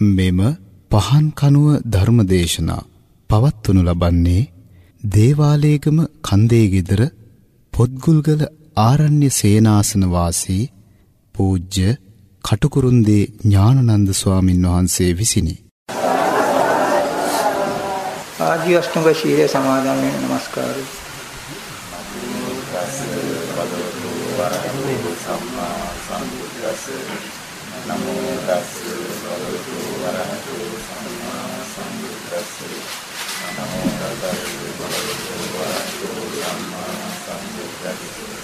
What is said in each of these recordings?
මෙම පහන් කනුව ධර්මදේශනා පවත්වනු ලබන්නේ දේවාලේගම කන්දේ ගෙදර පොත්ගුල්ගල ආරණ්‍ය සේනාසන වාසී පූජ්‍ය කටුකුරුන්දී ඥානනන්ද ස්වාමින් වහන්සේ විසිනි. ආජීව අෂ්ටංග ශීලය සමාදන් වෙන নমස්කාරය. සම්මා සම්බුද්දස්ස නමෝ තස්ස භගවතු වරහතු සම්මා සම්බුද්දස්ස නමෝ තස්ස භගවතු වරහතු සම්මා සම්බුද්දස්ස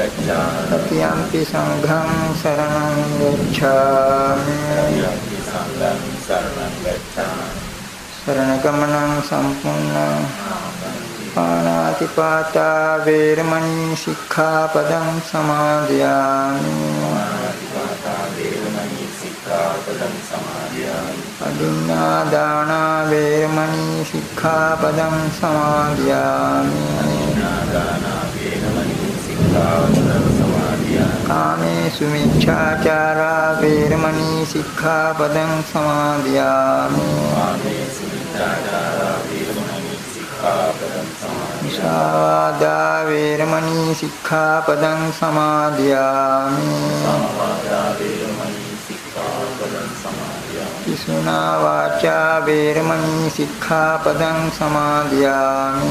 යම්පි සංඝං සරණං ගච්ඡාමි සරණ ගමනං සම්පූර්ණ පාණාතිපාතා වේරමණී සික්ඛාපදං සමාදියාමි අදින්නා දාන වේරමණී සික්ඛාපදං සමාදියාමි කාමේසු මිච්ඡාචාරා වේරමණී සික්ඛාපදං සමාදියාමි විශාවාදා වේරමණී සික්ඛාපදං සමාදියාමි පිසුනා වාචා වේරමණී සික්ඛාපදං සමාදියාමි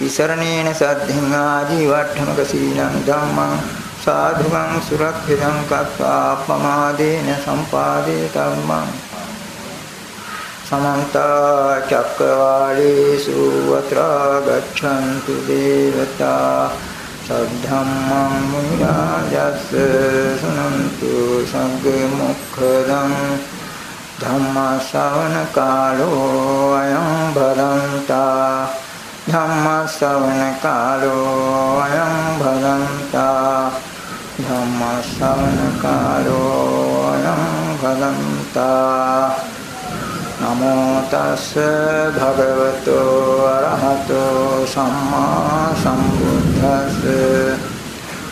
තිසරණේන සද්ධින් ආජීවට්ඨමක සීලං ධම්මං සාධුං සුරක්ඛිතං කତ୍වා අපමාදේන සම්පාදේ ධම්මං. සමන්ත චක්කවාලේසු අත්‍රා ගච්ඡන්තු දේවතා සද්ධම්මං මුනි රාජස් සුනන්තු සංඝ මොක්ඛදං ධම්ම ශ්‍රවණ කාලෝ අයං භදන්තා ධම්ම ශ්‍රවණ කාලෝ අයං භදන්තා ධම්ම ශ්‍රවණ කාලෝ අයං භදන්තා නමෝ තස් භගවතෝ අරහතෝ සම්මා සම්බුද්දස්ස.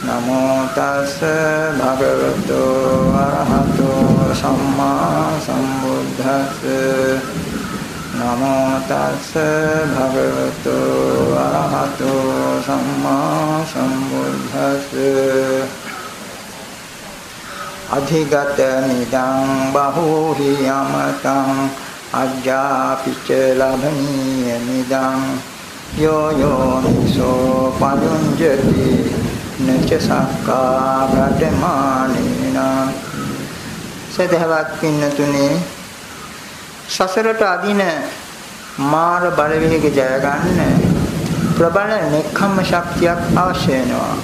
නමෝ තස් භගවතෝ අරහතෝ සම්මා සම්බුද්දස්ස. නමෝ තස් භගවතෝ අරහතෝ සම්මා සම්බුද්දස්ස අධිගත නිදං බහූහි යමතං අජ්ජාපිච ලබනීය නිදං යෝ යෝ මිසෝ පදුංජති නච සක්කා ප්‍රතමානේන සදහවත් පින්නතුනේ සසරට අදින මාර බලවේග ජය ගන්න ප්‍රබල නෙක්ඛම්ම ශක්තියක් අවශ්‍ය වෙනවා.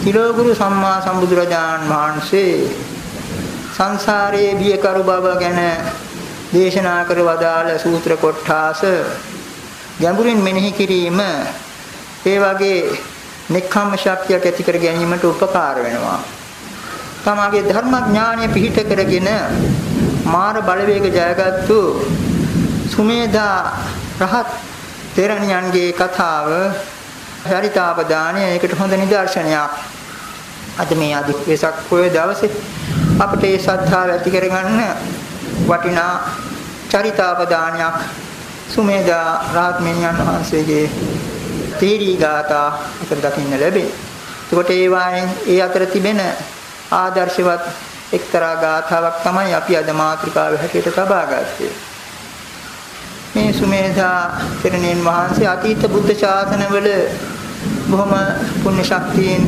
තිලෝගුරු සම්මා සම්බුදුරජාන් වහන්සේ සංසාරයේ බියකරු බව ගැන දේශනා කර වදාළ සූත්‍ර කොටාස ගැඹුරින් මෙනෙහි කිරීම ඒ වගේ නෙක්ඛම්ම ශක්තියක් ඇති කර ගැනීමට උපකාර වෙනවා. තමාගේ ධර්මඥානය පිහිට කරගෙන මාර බලවේග ජයගත්තු සුමේධා රහත් තෙරණියන්ගේ කතාව හරිතාපදානය ඒකට හොඳ නිදර්ශනයක්. අද මේ අධික් වෙසක් පොය දවසේ අපිට ඒ ශ්‍රද්ධාව ඇති කරගන්න වටිනා චරිතාපදානයක් සුමේදා රාත්මෙන්යන් වහන්සේගේ තීරී ගාථා අතර දකින්න ලැබේ. එතකොට ඒ වායෙන් ඒ අතර තිබෙන ආදර්ශවත් එක්තරා ගාථාවක් තමයි අපි අද මාතෘකාව හැටියට තබා ගත්තේ. මේ සුමේධා තෙරණියන් වහන්සේ අතීත බුද්ධ ශාසනවල බොහොම පුණ්‍ය ශක්තියෙන්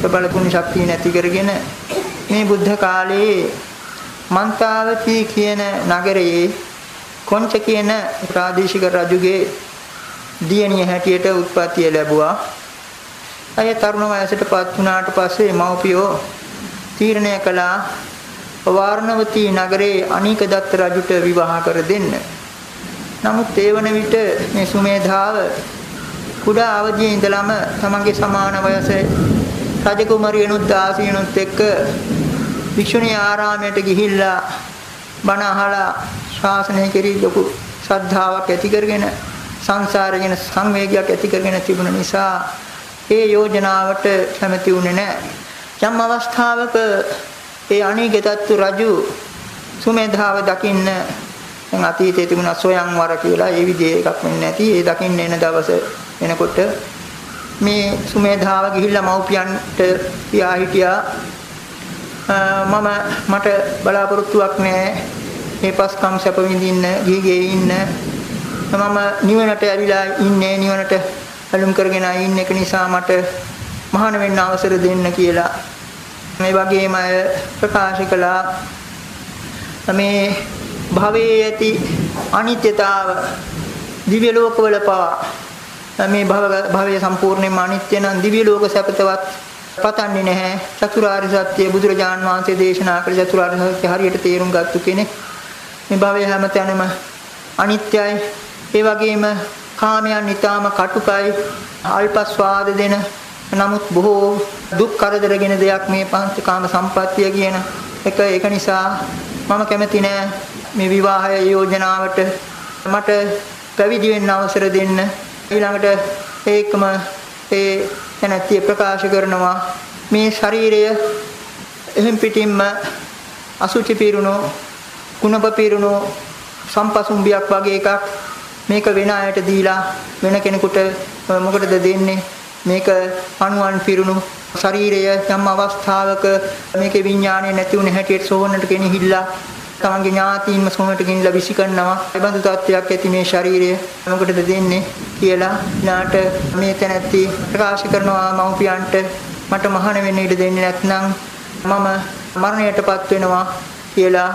ප්‍රබල පුණ්‍ය ශක්තිය නැති කරගෙන මේ බුද්ධ කාලයේ මන්තාවති කියන නගරයේ කොංච කියන ප්‍රාදේශික රජුගේ දියණිය හැටියට උත්පත්තිය ලැබුවා. අය තරුණ වයසටපත් වුණාට පස්සේ මව්පියෝ තීරණය කළා වාරණවතී නගරේ අනික දත්ත රජුට විවාහ කර දෙන්න. නමුත් ඒ වන විට මේ සුමේධාව කුඩා අවදියේ ඉඳලම තමන්ගේ සමාන වයසේ රජකුමරියනුත් දාසියනුත් එක්ක වික්ෂුණී ආරාමයට ගිහිල්ලා බණ අහලා ශාසනය කෙරෙහි ලොකු ශ්‍රද්ධාවක් ඇති කරගෙන සංසාරේ ගැන සංවේගයක් ඇති කරගෙන තිබුණ නිසා ඒ යෝජනාවට කැමති වුණේ නැහැ. යම් අවස්ථාවක ඒ අනීගතත්තු රජු සුමේධාව දකින්න දැන් අතීතයේ තිබුණ සොයන්වර කියලා ඒ විදිහේ එකක් වෙන්නේ නැති. ඒ දකින්න එන දවස එනකොට මේ සුමේධාව ගිහිල්ලා මව්පියන්ට පියා හිටියා මම මට බලාපොරොත්තුවක් නැහැ. මේ පස්කම් සැප විඳින්න ගිහිගේ ඉන්න. මම නිවනට ඇවිලා ඉන්නේ නිවනට ඇලුම් කරගෙන ඉන්න එක නිසා මට මහාන වෙන්න අවසර දෙන්න කියලා මේ වගේම අය ප්‍රකාශ කළා. මේ භවයේ ඇති අනිත්‍යතාව දිව්‍ය ලෝකවල පවා මේ භව භවය සම්පූර්ණයෙන්ම අනිත්‍ය නම් දිව්‍ය ලෝක සැපතවත් පතන්නේ නැහැ. චතුරාර්ය සත්‍ය බුදුරජාන් වහන්සේ දේශනා කළ චතුරාර්ය සත්‍ය හරියට තේරුම් ගත්තු කෙනෙක්. මේ භවය හැමතැනම අනිත්‍යයි. ඒ වගේම කාමයන් ඊටාම කටුකයි. අල්ප ස්වාද දෙන නමුත් බොහෝ දුක් කරදරගෙන දෙයක් මේ පංචකාම සම්පත්තිය කියන එක ඒක නිසා මම කැමති නෑ මේ විවාහය යෝජනාවට මට පැවිදි වෙන්න අවසර දෙන්න. ඊළඟට ඒකම ඒ තැනැත්තිය ප්‍රකාශ කරනවා. මේ ශරීරය එහෙම් පිටින්ම අසුචි පිරුණු කුණප පිරුණු සම්පසුම්බියක් වගේ එකක් මේක වෙන අයට දීලා වෙන කෙනෙකුට මොකටද දෙන්නේ? මේක අණුවන් පිරුණු ශරීරය යම් අවස්ථාවක මේකේ විඥානය නැති වුණ හැටියට සෝවන්නට ගෙනහිල්ලා තමන්ගේ ඥාතීන්ම සෝනට ගෙනලා විසි කරනවා ඒ බඳු තත්ත්වයක් ඇති මේ ශරීරය. මොකටද දෙන්නේ කියලා ඊළාට මේ තැනැත්ති ප්‍රකාශ කරනවා මව්පියන්ට. මට මහාන වෙන්න ඉඩ දෙන්නේ නැත්නම් මම මරණයටපත් වෙනවා කියලා.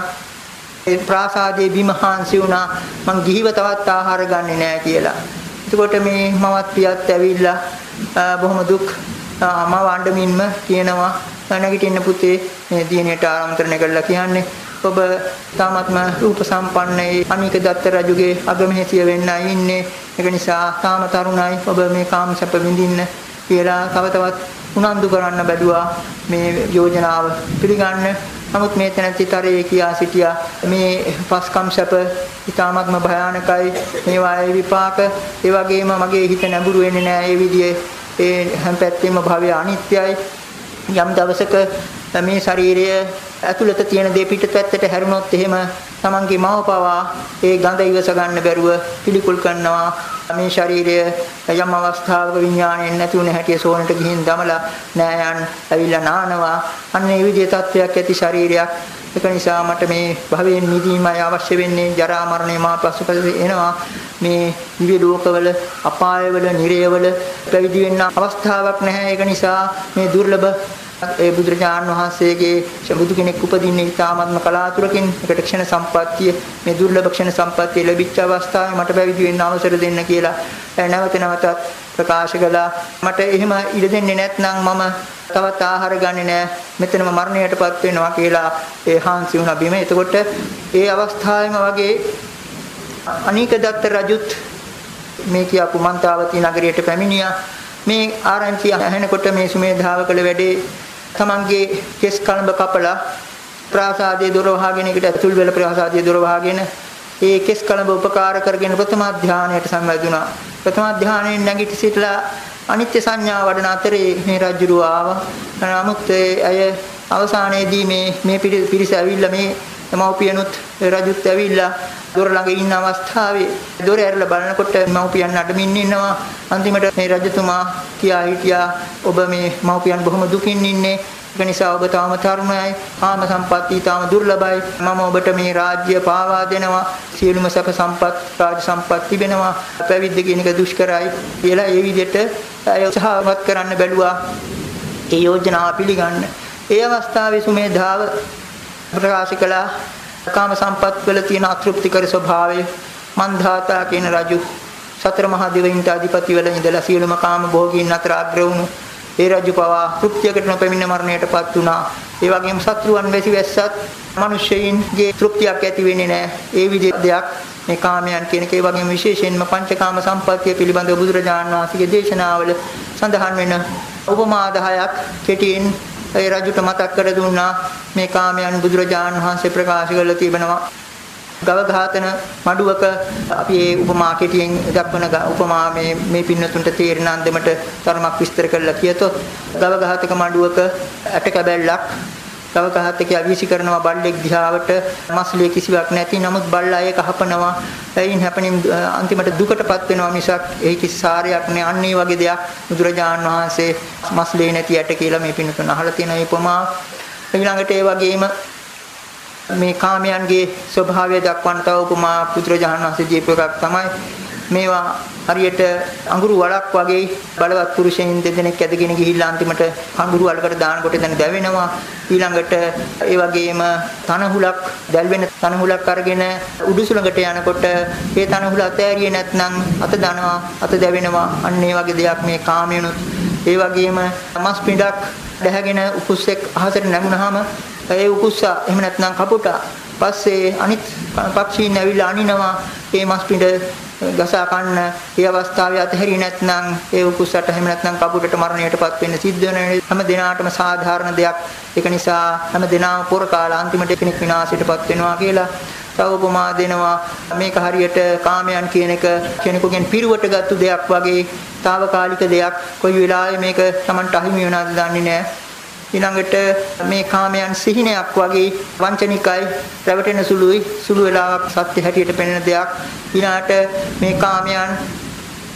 ඒ ප්‍රාසාදයේ බිමහාන්සි වුණා. මං ගිහිව තවත් ආහාර ගන්නෙ නෑ කියලා. එතකොට මේ මවත් පියත් ඇවිල්ලා බොහොම දුක් මව අඬමින්ම කියනවා නැගිටින්න පුතේ මේ දිනේට ආරාමතරණය කළා කියන්නේ. ඔබ තාමත්ම රූප සම්පන්නයි අනික දත්ත රජුගේ අගමහසිය වෙන්නයි ඉන්නේ. ඒක නිසා තාම තරුණයි ඔබ මේ කාම සැප විඳින්න කියලා තව තවත් උනන්දු කරන්න බැලුවා මේ යෝජනාව පිළිගන්න. නමුත් මේ තැනැත්තිතරේ කියා සිටියා මේ පස්කම් සැප ඊ타මත්ම භයානකයි මේවායේ විපාක. ඒ වගේම මගේ හිත නැඹුරු වෙන්නේ නැහැ ඒ විදිහේ ඒ හැම පැත්තෙම භවය අනිත්‍යයි. යම් දවසක මේ ශරීරය ඇතුළත තියෙන දේ පිටපැත්තට හැරුණොත් එහෙම තමන්ගේ මව පවා ඒ ගඳ ඉවස ගන්න බැරුව පිළිකුල් කරනවා. මේ ශරීරය යම් අවස්ථාවක විඥාණයෙන් නැති වුණ හැටි සෝනට ගිහින් දමලා නෑයන් ඇවිල්ලා නානවා. අන්න ඒ විදිහේ තත්වයක් ඇති ශරීරයක්. ඒක නිසා මට මේ භවයෙන් මිදීමයි අවශ්‍ය වෙන්නේ. ජරා මරණය මා පසුපස එනවා. මේ දිව්‍ය ලෝකවල අපායවල නිරයවල පැවිදි වෙන්න අවස්ථාවක් නැහැ. ඒක නිසා මේ දුර්ලභ ඒ බුදුරජාණන් වහන්සේගේ බුදු කෙනෙක් උපදින්නේ ඉතාමත්ම කලාතුරකින්. එකට ක්ෂණ සම්පත්තිය මේ දුර්ලභ ක්ෂණ සම්පත්තිය ලැබිච්ච අවස්ථාවේ මට පැවිදි වෙන්න අවසර දෙන්න කියලා නැවත නැවතත් ප්‍රකාශ කළා. මට එහෙම ඉඩ දෙන්නේ නැත්නම් මම තවත් ආහාර ගන්නේ නැහැ මෙතනම මරණයටපත් වෙනවා කියලා ඒ හාන්සි වුණා බිම. එතකොට ඒ අවස්ථාවේම වගේ අනීක දත්ත රජුත් මේ කියපු මන්තාවති නගරයට පැමිණියා. මේ ආරංචිය ඇහෙනකොට මේ සුමේධාව කළ වැඩේ තමන්ගේ කෙස් කලඹ කපලා ප්‍රාසාදයේ දොර වහගෙන එකට ඇතුල් වෙලා ප්‍රාසාදයේ දොර වහගෙන ඒ කෙස් කලඹ උපකාර කරගෙන ප්‍රථම ධානයට සම්බන්ධුණා. ප්‍රථම ධානයෙන් නැගිට සිටලා අනිත්‍ය සංඥා වඩන අතරේ මේ රජුරුව ආවා. නමුත් ඇය අවසානයේදී මේ මේ පිරිස ඇවිල්ලා මේ මව්පියනුත් රජුත් ඇවිල්ලා දොර ළඟ ඉන්න අවස්ථාවේ දොර ඇරලා බලනකොට මව්පියන් අඩමින් ඉන්නවා. අන්තිමට මේ රජතුමා කියා හිටියා ඔබ මේ මව්පියන් බොහොම දුකින් ඉන්නේ. ඒක නිසා ඔබ තාම තරුණයි කාම සම්පatti තාම දුර්ලභයි. මම ඔබට මේ රාජ්‍ය පාවා දෙනවා. සියලුම සැප සම්පත් රාජ සම්පත් තිබෙනවා. පැවිද්ද කියන එක දුෂ්කරයි. කියලා ඒ විදිහට අය උත්සාහවත් කරන්න බැලුවා. ඒ යෝජනාව පිළිගන්න. ඒ අවස්ථාවේ සුමේධාව ප්‍රකාශ කළා කාම සම්පත් වල තියෙන අතෘප්තිකර ස්වභාවය මන්ධාතා කියන රජු සතර මහා දෙවියන්ට අධිපති වෙලා ඉඳලා සියලුම කාම භෝගීන් අතර අග්‍ර වුණු ඒ රජු පවා තෘප්තියකට නොපැමිණ මරණයටපත් වුණා. ඒ වගේම සත්‍රුවන් වැසි වැස්සත් මිනිස්සෙයින්ගේ තෘප්තියක් ඇති වෙන්නේ නැහැ. ඒ විදිහ දෙයක් මේ කාමයන් කියන එකේ වගේම විශේෂයෙන්ම පංචකාම සම්පත්තිය පිළිබඳව බුදුරජාණන් වහන්සේගේ දේශනාවල සඳහන් වෙන උපමා 10ක් කෙටියෙන් ඒ රජුට මතක් කර දුන්නා මේ කාමයන් බුදුරජාණන් වහන්සේ ප්‍රකාශ කරලා තිබෙනවා. ගව ඝාතන මඩුවක අපි ඒ උපමා කෙටියෙන් දක්වන උපමා මේ මේ පින්නතුන්ට තේරෙන අන්දමට තරමක් විස්තර කරලා කියතොත් ගව ඝාතක මඩුවක ඇට කැබැල්ලක් ගව ඝාතකයා වීසි කරනවා බල්ලෙක් දිහාවට. මස්ලිය කිසිවක් නැති. නමුත් බල්ලා ඒක හපනවා. එයින් හැපෙනින් අන්තිමට දුකටපත් වෙනවා මිසක් ඒ කිසි සාරයක් නෑ. අන්න ඒ වගේ දෙයක් බුදුරජාණන් වහන්සේ මස්ලිය නැති ඇට කියලා මේ පින්නතුන් අහලා තියෙන උපමා ඊළඟට ඒ වගේම මේ කාමයන්ගේ ස්වභාවය දක්වන තව උපමා පුත්‍රජානන් වහන්සේ දීප එකක් තමයි මේවා හරියට අඟුරු වලක් වගේ බලවත් පුරුෂයන් දෙදෙනෙක් ඇදගෙන ගිහිල්ලා අන්තිමට අඟුරු වලකට දානකොට එතන දැවෙනවා. ඊළඟට ඒ වගේම තනහුලක් දැල්වෙන තනහුලක් අරගෙන උඩුසුලඟට යනකොට ඒ තනහුල අතෑරියේ නැත්නම් අත දනවා අත දැවෙනවා. අන්න ඒ වගේ දෙයක් මේ කාමයනුත් ඒ වගේම මස් පිඬක් දැහැගෙන උකුස්සෙක් අහසට නැමුනහම ඒ උකුස්සා එහෙම නැත්නම් කපුටා. පස්සේ අනිත් පක්ෂීන් ඇවිල්ලා අනිනවා. ඒ මස් පිඬ ගසා කන්න ඒ අවස්ථාවේ අතහැරි නැත්නම් ඒ උකුස්සට එහෙම නැත්නම් කපුටට මරණයටපත් වෙන්න සිද්ධ වෙන හැම දිනාටම සාධාරණ දෙයක්. ඒක නිසා හැම දිනාම පොර කාලා අන්තිමට කෙනෙක් විනාශයටපත් වෙනවා කියලා තව උපමා දෙනවා. මේක හරියට කාමයන් කියන එක කෙනෙකුගෙන් පිරුවට ගත්තු දෙයක් වගේ తాවකාලික දෙයක්. කොයි වෙලාවෙ මේක Tamanට අහිමි වෙනවද දන්නේ නැහැ. ඊළඟට මේ කාමයන් සිහිනයක් වගේ වංචනිකයි රැවටෙන සුළුයි සුළු වෙලාවක් සත්‍ය හැටියට පෙනෙන දෙයක්. ඊළාට මේ කාමයන්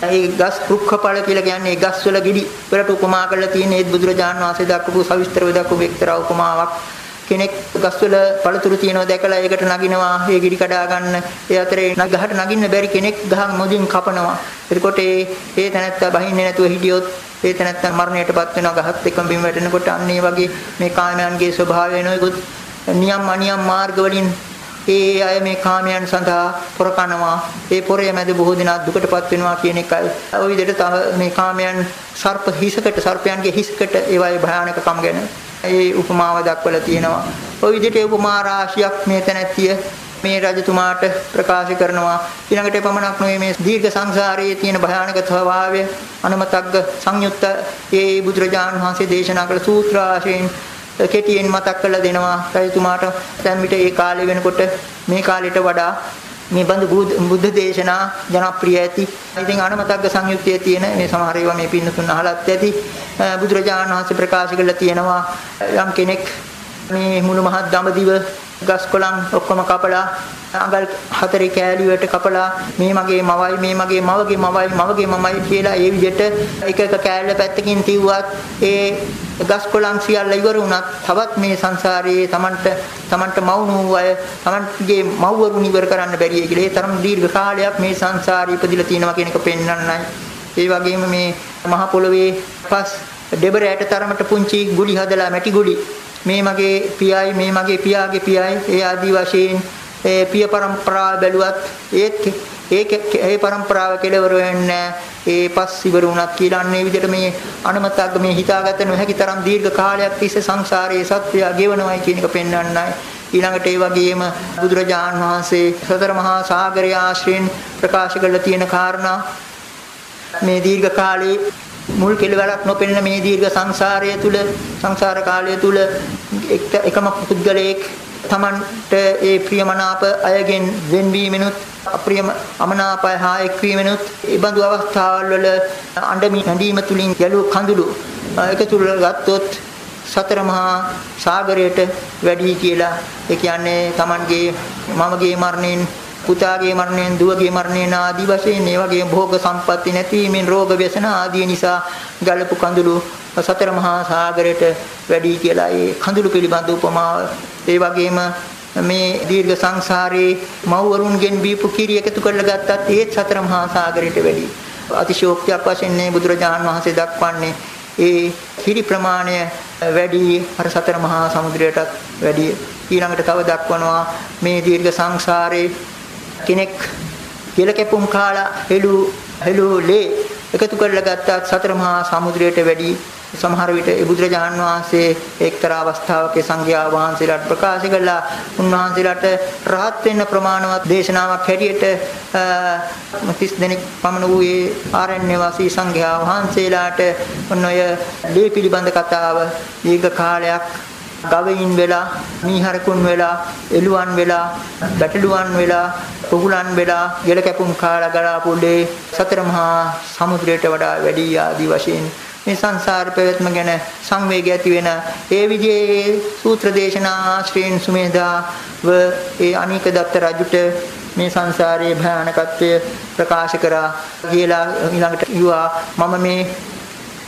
ඒ ගස් රුක්ඛඵල කියලා කියන්නේ ගස් වල ගිඩි වලට උපමා කරලා තියෙන ඒ බුදුරජාණන් වහන්සේ දක්වපු සවිස්තරව දක්වපු එක්තරා උපමාවක්. කෙනෙක් ගස්වල පළතුරු තියනවා දැකලා ඒකට නගිනවා ඒ ගිඩි කඩා ගන්න. ඒ අතරේ ගහට නගින්න බැරි කෙනෙක් ගහ මොදින් කපනවා. එතකොට ඒ ඒ තැනත්තා බහින්නේ නැතුව හිටියොත් ඒ තැනත්තා මරණයටපත් වෙනවා. ගහත් එක්කම බිම වැටෙනකොට අන්න ඒ වගේ මේ කාමයන්ගේ ස්වභාවය නොයෙකුත් නියම් අනියම් මාර්ග වලින් ඒ අය මේ කාමයන් සඳහා පොරකනවා. ඒ පොරේ මැද බොහෝ දෙනා දුකටපත් වෙනවා කියන එකයි. ওই විදිහට තව මේ කාමයන් සර්ප හිසකට සර්පයන්ගේ හිසකට ඒවායේ භයානකකම් ගැන ඒ උපමාව දක්වලා තියෙනවා? ওই විදිහට උපමා රාශියක් මේ තැනැත්තිය මේ රජතුමාට ප්‍රකාශ කරනවා. ඊළඟට පමණක් නෙවෙයි මේ දීර්ඝ සංසාරයේ තියෙන භයානක ස්වභාවය අනමතග්ග සංයුක්ත ඒ බුදුරජාණන් වහන්සේ දේශනා කළ සූත්‍ර ආශයෙන් කෙටියෙන් මතක් කරලා දෙනවා. රජතුමාට දැන් මිට ඒ කාලේ වෙනකොට මේ කාලෙට වඩා මේ බඳු බුද්ධ දේශනා ජනප්‍රිය ඇති. ඉතින් අනමතග්ග සංයුක්තයේ තියෙන මේ සමහර ඒවා මේ පින්නතුන් අහලත් ඇති. බුදුරජාණන් වහන්සේ ප්‍රකාශ කළා තියෙනවා යම් කෙනෙක් මේ මුළු මහත් දඹදිව ගස් කොළන් ඔක්කොම කපලා අඟල් හතරේ කෑලියට කපලා මේ මගේ මවයි මේ මගේ මවගේ මවයි මවගේ මමයි කියලා ඒ විදිහට එක එක කෑල්ල පැත්තකින් තිව්වත් ඒ ගස් කොළන් සියල්ල ඉවර වුණත් තවත් මේ සංසාරයේ Tamanට Tamanට මවුණු අය Tamanගේ මව්වරුන් ඉවර කරන්න බැරිය කියලා. ඒ තරම් දීර්ඝ කාලයක් මේ සංසාරේ ඉපදිලා තියෙනවා කියන එක පෙන්වන්නයි ඒ වගේම මේ මහ පොළවේ පස් දෙබර ඇට තරමට පුංචි ගුලි හදලා මැටි ගුලි මේ මගේ පියයි මේ මගේ පියාගේ පියයි ඒ ආදි වශයෙන් ඒ පිය પરම්පරාව බැලුවත් ඒත් ඒක ඒ પરම්පරාව කෙලවර වෙන්නේ ඒ පස් ඉවර වුණත් කියලා අන්නේ විදිහට මේ අනමතග්ග මේ හිතාගත නොහැකි තරම් දීර්ඝ කාලයක් තිස්සේ සංසාරයේ සත්‍යය ගෙවනවයි කියන එක පෙන්වන්නයි. ඊළඟට ඒ වගේම බුදුරජාන් වහන්සේ සතර මහා සාගරය ආශ්‍රයෙන් ප්‍රකාශ කළ තියෙන කාරණා. මේ දීර්ඝ කාලේ මුල් කෙලවරක් නොපෙනෙන මේ දීර්ඝ සංසාරය තුල සංසාර කාලය තුල එකම පුද්ගලයෙක් තමන්ට ඒ ප්‍රියමනාප අයගෙන් වෙන්වීමෙනුත් අප්‍රිය අමනාපය හා එක්වීමෙනුත් ඒ බඳු අවස්ථාවල් වල අඬමි නැඳීම තුලින් යලු කඳුළු එකතු ගත්තොත් සතර මහා සාගරයට වැඩි කියලා. ඒ කියන්නේ Tamanගේ මමගේ මරණයෙන් පුතාගේ මරණයෙන් දුවගේ මරණයෙන් ආදී වශයෙන් ඒ වගේ භෝග සම්පatti නැතිවීමෙන් රෝග ව්‍යසන ආදී නිසා ගලපු කඳුළු සතර මහා සාගරයට වැඩි කියලා ඒ කඳුළු පිළිබඳ උපමාව. ඒ වගේම මේ දීර්ඝ සංසාරේ මව්වරුන්ගෙන් බීපු කිරි එකතු කරලා ගත්තත් ඒත් සතර මහා සාගරයට වැඩි. අතිශෝක්තියක් වශයෙන් මේ බුදුරජාණන් වහන්සේ දක්වන්නේ ඒ කිරි ප්‍රමාණය වැඩි අර සතර මහා සමුද්‍රයටත් වැඩි. ඊළඟට තව දක්වනවා මේ දීර්ඝ සංසාරේ කෙනෙක් කෙල කැපුම් කාලා හෙළු හෙළු ලේ එකතු කරලා ගත්තත් සතර මහා සමුද්‍රයට වැඩි. සමහර විට ඒ බුදුරජාණන් වහන්සේ එක්තරා අවස්ථාවක සංඝයා වහන්සේලාට ප්‍රකාශ කළා. උන්වහන්සේලාට රහත් වෙන්න ප්‍රමාණවත් දේශනාවක් හැටියට 30 දෙනෙක් පමණ වූ ඒ ආරණ්‍ය වාසී සංඝයා වහන්සේලාට ඔන්න ඔය ලේ පිළිබඳ කතාව දීර්ඝ කාලයක් ගවයින් වෙලා මීහරකුන් වෙලා එළුවන් වෙලා බැටළුවන් වෙලා කුකුලන් වෙලා ගෙල කැපුම් කාලා ගලාපුලේ සතර මහා සමුද්‍රයට වඩා වැඩි ආදී වශයෙන් මේ සංසාර පැවැත්ම ගැන සංවේගය ඇති වෙන ඒ විදිහේ සූත්‍ර දේශනා ආශ්‍රයෙන් සුමේදාව ඒ අනික දත්ත රජුට මේ සංසාරයේ භයානකත්වය ප්‍රකාශ කරා කියලා ඊළඟට කිව්වා මම මේ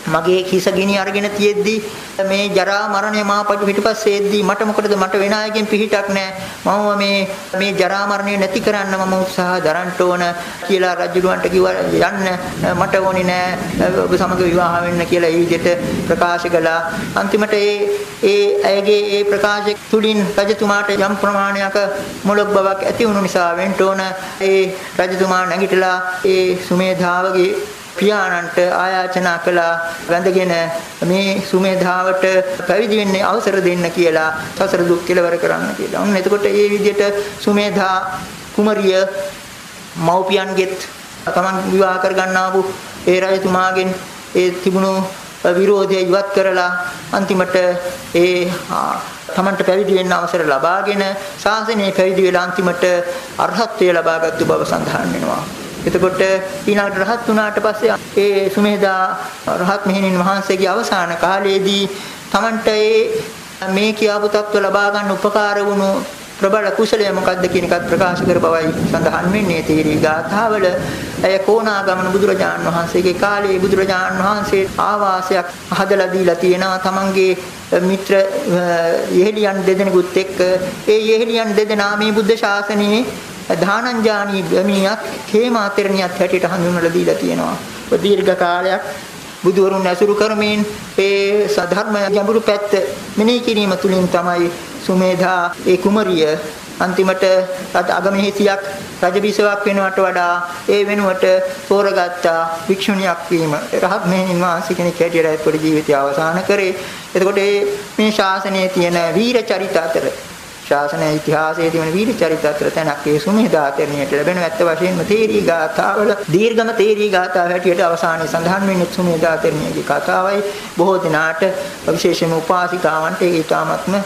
මගේ කිස ගිනි අරගෙන තියෙද්දි මේ ජරා මරණය මා පිටිපස්සේ එද්දි මට මොකටද මට වෙන අයගෙන් පිහිටක් නැහැ මම මේ මේ ජරා මරණය නැති කරන්න මම උත්සාහ දරන්න ඕන කියලා රජුලන්ට කිව්වා යන්න මට ඕනේ නැහැ ඔබ සමග විවාහ වෙන්න කියලා ඒ විදිහට ප්‍රකාශ කළා. අන්තිමට ඒ ඒ ඇයගේ ඒ ප්‍රකාශ තුලින් රජතුමාට යම් ප්‍රමාණයක මොලොක් බවක් ඇති වුණු නිසා වෙන්න ඕන. ඒ රජතුමා නැගිටලා ඒ සුමේධාවගේ පියාණන්ට ආයාචනා කළා වැඳගෙන මේ සුමේධාවට පැවිදි වෙන්න අවසර දෙන්න කියලා සසර දුක් කෙලවර කරන්න කියලා. ඔන්න එතකොට මේ විදිහට සුමේධා කුමරිය මව්පියන්ගෙත් තමන් විවාහ කර ගන්නාවු ඒ රජතුමාගෙන් ඒ තිබුණු විරෝධය ඉවත් කරලා අන්තිමට ඒ තමන්ට පැවිදි වෙන්න අවසර ලබාගෙන ශාසනය පැවිදි වෙලා අන්තිමට අරහත්ත්වය ලබාගත්තු බව සඳහන් වෙනවා. එතකොට ඊළඟට රහත් වුණාට පස්සේ ඒ සුමේදා රහත් මෙහෙණින් වහන්සේගේ අවසාන කාලයේදී Tamanට ඒ මේ කියාපු තත්ත්ව ලබා ගන්න උපකාර වුණු ප්‍රබල කුසලය මොකක්ද කියන එකත් ප්‍රකාශ කර බවයි සඳහන් වෙන්නේ. තීරි ගාථාවල එය කොණාගමන බුදුරජාණන් වහන්සේගේ කාලයේ බුදුරජාණන් වහන්සේ ආවාසයක් හදලා දීලා තියෙනවා. තමන්ගේ මිත්‍ර යෙහෙලියන් දෙදෙනෙකුත් එක්ක. ඒ යෙහෙලියන් දෙදෙනා මේ බුද්ධ ශාසනයේ දානංජානී ගමිනියක් හේමාතරණියක් හැටියට හඳුන්වලා දීලා තියෙනවා. ඔය දීර්ඝ කාලයක් බුදුවරුන් ඇසුරු කරමින් ඒ සධර්ම ගැඹුරු පැත්ත මෙනෙහි කිරීම තුළින් තමයි සුමේධා ඒ කුමරිය අන්තිමට අගමෙහිසියක් රජබිසවක් වෙනවට වඩා ඒ වෙනුවට තෝරගත්ත වික්ෂුණියක් වීම රහත් මෙහෙණින් වහන්සේ කෙනෙක් හැටියට පොඩි ජීවිතය අවසන් කරේ. එතකොට මේ ශාසනයේ තියෙන වීර චරිත අතර ශාසන ඉතිහාසයේ තිබෙන වීර චරිත අතර තැනක් ඒ සුමේදාතරණයට ලැබෙන ඇත්ත වශයෙන්ම තේරී ගාථාවල දීර්ඝම තේරී ගාථාව හැටියට අවසානයේ සඳහන් වෙන්නේ සුමේදාතරණයේ කතාවයි බොහෝ දිනාට විශේෂයෙන්ම උපාසිකාවන්ට ඒ ඊටාත්ම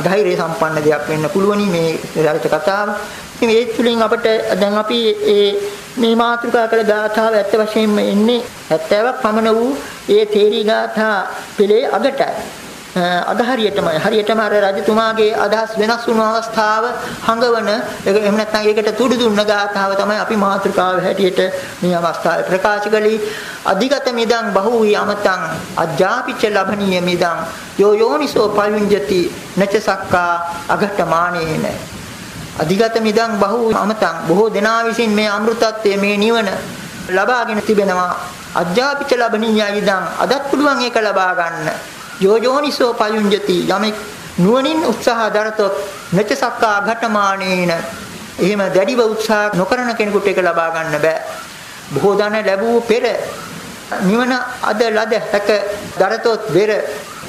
ධෛර්ය සම්පන්න දෙයක් වෙන්න පුළුවනි මේ චරිත කතාව. ඉතින් ඒ තුලින් අපිට දැන් අපි ඒ මේ මාතෘකා කළ ගාථාව ඇත්ත වශයෙන්ම එන්නේ 70ක් පමණ වූ ඒ තේරී ගාථා පිළේ අගටයි. අගහරියටම හරියටම. අර රජතුමාගේ අදහස් වෙනස් වුණු අවස්ථාව හඟවන එහෙම නැත්නම් ඒකට තුඩු දුන්න ගාථාව තමයි අපි මාතෘකාව හැටියට මේ අවස්ථාවේ ප්‍රකාශ කළේ. අධිගත මිදං බහූහි අමතං අජ්ජාපිච්ච ලබනීය මිදං යෝ යෝනිසෝ පවිඤ්ජති නච සක්කා අගටමානේන. අධිගත මිදං බහූ අමතං බොහෝ දෙනා විසින් මේ අමෘතත්වයේ මේ නිවන ලබාගෙන තිබෙනවා. අජ්ජාපිච්ච ලබනීය ඉදං අදත් පුළුවන් ඒක ලබා ගන්න. යෝජෝනිසෝ පයුඤ්ජති යමෙක් නුවණින් උත්සාහ දරතොත් නචසක්කා ඝටමානේන එහෙම දැඩිව උත්සාහ නොකරන කෙනෙකුට ඒක ලබා ගන්න බෑ බොහෝ දන ලැබූ පෙර නිවන අද ලද හැක දරතොත් වෙර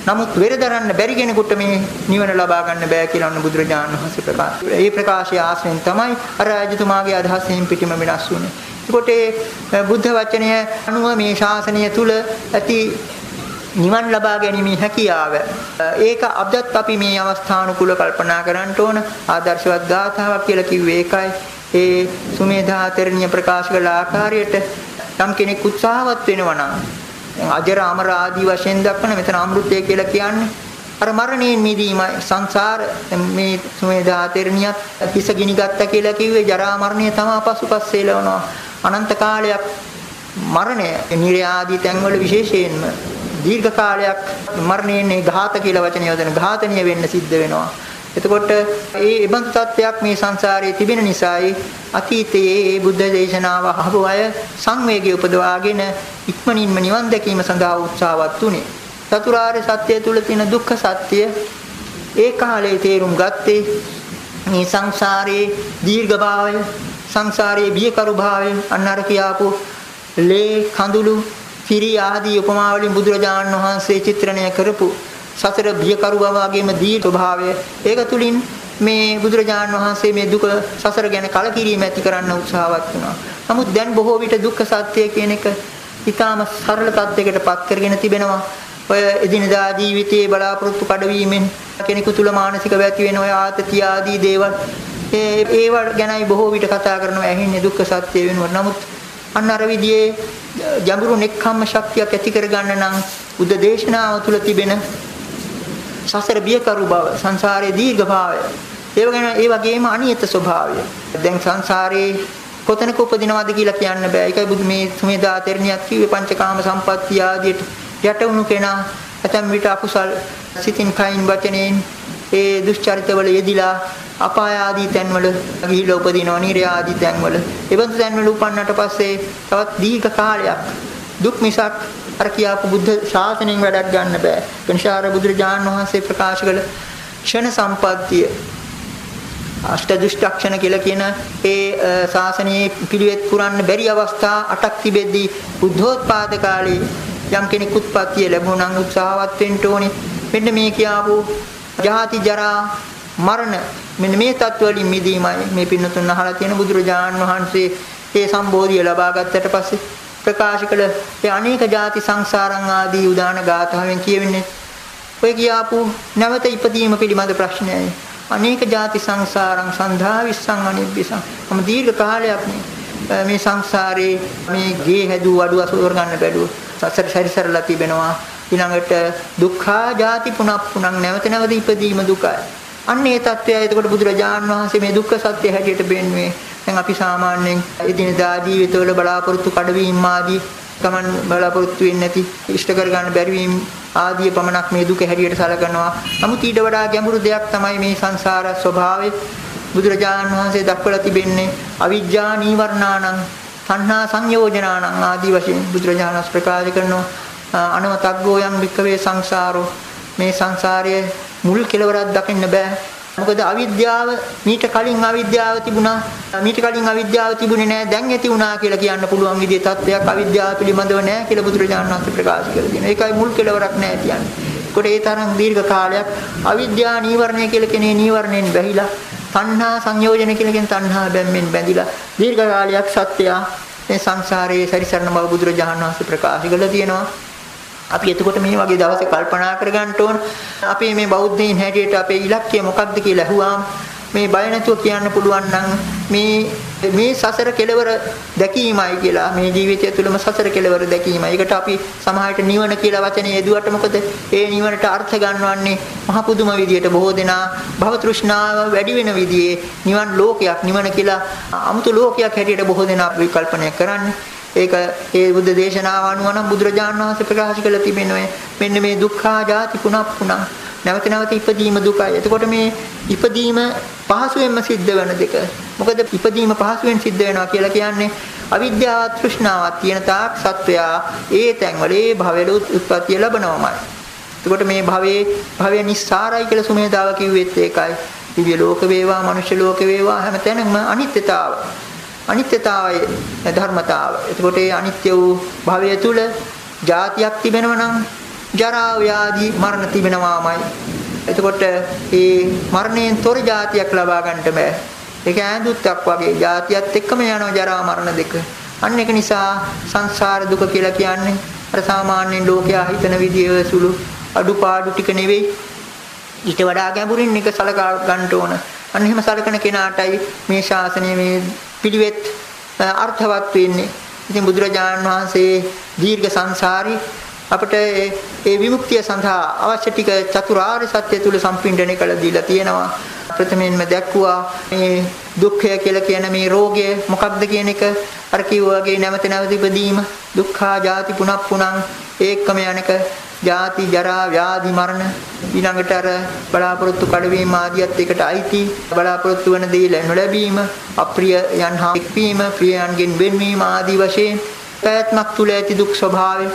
නමුත් වෙර දරන්න බැරි කෙනෙකුට මේ නිවන ලබා ගන්න බෑ කියලා අන්න බුදුරජාණන් වහන්සේ ප්‍රකාශ. ඒ ප්‍රකාශය ආශ්‍රයෙන් තමයි අර රජතුමාගේ අදහසෙන් පිටිම වෙනස් වුනේ. ඒකට බුද්ධ වචනය අනුව මේ ශාසනය තුල ඇති නිවන් ලබා ගැනීමේ හැකියාව. ඒක අදත් අපි මේ අවස්ථානුකූල කල්පනා කරන්න ඕන. ආදර්ශවත් ගාථාවක් කියලා කිව්වේ ඒකයි. ඒ සුමේධාතරණිය ප්‍රකාශ කළ ආකාරයට යම් කෙනෙක් උත්සාහවත් වෙනවා නම් අජර අමර ආදී වශයෙන් දක්වන මෙතන අමෘතය කියලා කියන්නේ අර මරණයෙන් මිදීමයි සංසාර මේ සුමේදා තෙරණියත් හිස ගිනි ගත්තා කියලා කිව්වේ ජරා මරණය තමයි පසුපස්සේ ලවනවා අනන්ත කාලයක් මරණය නිර්ය ආදී තැන්වල විශේෂයෙන්ම දීර්ඝ කාලයක් මරණයෙන් ඝාත කියලා වචන යොදන ඝාතනීය වෙන්න සිද්ධ වෙනවා එතකොට ඒ ඉබඳු තත්වයක් මේ සංසාරයේ තිබෙන නිසායි අතීතයේ ඒ බුද්ධ දේශනාව අහපු අය සංවේගය උපදවාගෙන ඉක්මනින්ම නිවන් දැකීම සඳහා උත්සාහවත් වුණේ. චතුරාර්ය සත්‍ය තුල තියෙන දුක්ඛ සත්‍ය ඒ කාලේ තේරුම් ගත්තේ මේ සංසාරයේ දීර්ඝභාවය සංසාරයේ බියකරු භාවය අන්නර කියාපු ලේ කඳුළු කිරි ආදී උපමා වලින් බුදුරජාණන් වහන්සේ චිත්‍රණය කරපු සතර බියකරු වගේම දීර්ඝ භාවය ඒක තුලින් මේ බුදුරජාණන් වහන්සේ මේ දුක සසර ගැන කලකිරීම ඇති කරන්න උත්සාහවත් වුණා. නමුත් දැන් බොහෝ විට දුක්ඛ සත්‍ය කියන එක ඊටාම සරල තත්යකට පත් කරගෙන තිබෙනවා. ඔය එදිනදා ජීවිතයේ බලාපොරොත්තු කඩවීමෙන් කෙනෙකු තුල මානසික වැති වෙන ඔය ආතතිය ආදී දේවල් ඒ ඒව ගැනයි බොහෝ විට කතා කරනවා ඇහින්නේ දුක්ඛ සත්‍ය වෙනුවට. නමුත් අන්න අර විදිහේ ජඹුරු නෙක්ඛම්ම ශක්තියක් ඇති කරගන්න නම් බුද්ධ දේශනාව තුල තිබෙන සසර බියකරු බව සංසාරයේ දීර්ඝභාවය. ඒ වගේම ඒ වගේම අනියත ස්වභාවය. දැන් සංසාරේ කොතනක උපදිනවද කියලා කියන්න බෑ. ඒකයි බුදු මේ සුමේදා තෙරණියක් කිව්වේ පංචකාම සම්පත්තිය ආදියට. යට වුණු කෙනා ඇතම් විට අකුසල් සිතින් කයින් වචනෙන් ඒ දුෂ්චරිතවල යෙදිලා අපාය ආදී තැන්වල ගිහිලා උපදිනවා නිර්ය ආදී තැන්වල ඒ බඳු තැන්වල උපන්නට පස්සේ තවත් දීර්ඝ කාලයක් දුක් මිසක් අර කියාපු බුද්ධ ශාසනයෙන් වැඩක් ගන්න බෑ. කනිෂාර බුදුරජාණන් වහන්සේ ප්‍රකාශ කළ ක්ෂණ සම්පත්තිය අෂ්ට දුෂ්ටක්ෂණ කියලා කියන ඒ ශාසනයේ පිළිවෙත් පුරන්න බැරි අවස්ථා අටක් තිබෙද්දී බුද්ධෝත්පාද කාලේ යම් කෙනෙක් උත්පත්තිය ලැබුණා නම් උත්සාහවත් වෙන්න ඕනේ. මෙන්න මේ කියාපු ජාති ජරා මරණ මෙන්න මේ තත්වලින් මිදීමයි මේ පින්නතුන් අහලා තියෙන බුදුරජාණන් වහන්සේ ඒ සම්බෝධිය ලබා ගත්තට පස්සේ ප්‍රකාශ කළ ඒ අනේක ಜಾති සංසාරං ආදී උදාන ගාථාවෙන් කියවෙන්නේ. ඔය කියාපු නැවත ඉපදීම පිළිබඳ ප්‍රශ්නයයි. අනේක ಜಾති සංසාරං සන්ධා විස්සං අනිබ්බිසං. මම දීර්ඝ කාලයක් මේ සංසාරේ මේ ගේ හැදූ අඩුව අසුර ගන්න බැලුව. සසර සැරිසරලා තිබෙනවා. ඊළඟට දුක්ඛා ಜಾති පුනප්පුනං නැවත නැවත ඉපදීම දුකයි අන්න ඒ தත්වය එතකොට බුදුරජාණන් වහන්සේ මේ දුක්ඛ සත්‍ය හැටියට බෙන්වේ දැන් අපි සාමාන්‍යයෙන් එදිනදා ජීවිතවල බලාපොරොත්තු කඩවීම ආදී තමන් බලාපොරොත්තු වෙන්නේ නැති ඉෂ්ට කරගන්න බැරි වීම ආදී පමණක් මේ දුක හැටියට සලකනවා. නමුත් ඊට වඩා ගැඹුරු දෙයක් තමයි මේ සංසාර ස්වභාවය. බුදුරජාණන් වහන්සේ දක්වලා තිබෙන්නේ අවිජ්ජා නීවරණානං සංහා සංයෝජනානං ආදී වශයෙන් බුදුරජාණන් ප්‍රකාශ කරනවා අනවතග්ගෝ යම් වික්කවේ සංසාරෝ මේ සංසාරයේ මුල් කෙලවරක් දකින්න බෑ මොකද අවිද්‍යාව මීට කලින් අවිද්‍යාව තිබුණා මීට කලින් අවිද්‍යාව තිබුණේ නැහැ දැන් ඇති වුණා කියලා කියන්න පුළුවන් විදිහේ තත්ත්වයක් අවිද්‍යාව පිළිබඳව නැහැ කියලා බුදුරජාණන් වහන්සේ ප්‍රකාශ කරලා තියෙනවා. ඒකයි මුල් කෙලවරක් නැහැ කියන්නේ. ඒකට ඒ තරම් දීර්ඝ කාලයක් අවිද්‍යා නීවරණය කියලා කෙනේ නීවරණයෙන් බැහිලා තණ්හා සංයෝජන කියලා කියන තණ්හා බැම්මෙන් බැඳිලා දීර්ඝ කාලයක් සත්‍යය මේ සංසාරයේ සැරිසරන බව බුදුරජාණන් වහන්සේ ප්‍රකාශ කරලා තියෙනවා. අපි එතකොට මේ වගේ දවසේ කල්පනා කරගන්න ඕන අපේ මේ බෞද්ධයින් හැටියට අපේ ඉලක්කය මොකක්ද කියලා අහුවාම මේ බය නැතුව කියන්න පුළුවන් නම් මේ මේ සසර කෙලවර දැකීමයි කියලා මේ ජීවිතය තුළම සසර කෙලවර දැකීමයි. ඒකට අපි සමාහයට නිවන කියලා වචනේ යෙදුවට මොකද ඒ නිවනට අර්ථ ගන්නවන්නේ මහ පුදුම විදියට බොහෝ දෙනා භව තෘෂ්ණාව වැඩි වෙන විදිහේ නිවන් ලෝකයක් නිවන කියලා 아무තු ලෝකයක් හැටියට බොහෝ දෙනා විකල්පනය කරන්නේ. ඒක ඒ බුද්ධ දේශනාව අනුව නම් බුදුරජාණන් වහන්සේ ප්‍රකාශ කළ තිබෙනවා මෙන්න මේ දුක්ඛා ජාති පුනප්පුනං නැවත නැවත ඉපදීම දුකයි. එතකොට මේ ඉපදීම පහසුවෙන්ම සිද්ධ වෙන දෙක. මොකද ඉපදීම පහසුවෙන් සිද්ධ වෙනවා කියලා කියන්නේ අවිද්‍යාව තෘෂ්ණාවක් තියෙන තාක් සත්වයා ඒ තැන්වල ඒ භවවල උත්පත්තිය ලබනවමයි. එතකොට මේ භවයේ භවය නිස්සාරයි කියලා සුමේදාව කිව්වෙත් ඒකයි. දිව්‍ය ලෝක වේවා, මනුෂ්‍ය ලෝක වේවා හැමතැනම අනිත්‍යතාව. අනිත්‍යතාවයේ අනිත්‍යතාවය ධර්මතාවය. එතකොට ඒ අනිත්‍ය වූ භවය තුල જાතියක් තිබෙනවා නම් ජරා ව්‍යාධි මරණ තිබෙනවාමයි. එතකොට මේ මරණයෙන් තොර જાතියක් ලබා ගන්නට බෑ. ඒක ඈඳුත්තක් වගේ જાතියත් එක්කම යනවා ජරා මරණ දෙක. අන්න ඒක නිසා සංසාර දුක කියලා කියන්නේ අර සාමාන්‍යයෙන් ලෝකයා හිතන විදිය සුළු අඩුපාඩු ටික නෙවෙයි. ඊට වඩා ගැඹුරින් එක සලකා ගන්න ඕන. අන්න එහෙම සලකන කෙනාටයි මේ ශාසනය මේ පිළිවෙත් අර්ථවත් වෙන්නේ ඉතින් බුදුරජාණන් වහන්සේ දීර්ඝ සංසාරي අපිට ඒ විමුක්තිය සඳහා අවශ්‍ය ටික චතුරාර්ය සත්‍ය තුල සම්පින්ඩණය කළ දීලා තියෙනවා. ප්‍රථමයෙන්ම දැක්කුවා මේ දුක්ඛය කියලා කියන මේ රෝගය මොකක්ද කියන එක අර කිව්වාගේ නැවත නැවත ඉපදීම දුක්ඛා ජාති පුනක් පුනං ඒකම යනක ජාති ජරා ව්‍යාධි මරණ ඊළඟට අර බලාපොරොත්තු කඩවීම ආදියත් එකට අයිති. බලාපොරොත්තු වන දේ නොලැබීම අප්‍රිය යන් හා එක්වීම ප්‍රියයන්ගෙන් වෙන්වීම ආදී වශයෙන් පැවැත්මක් තුල ඇති දුක් ස්වභාවය.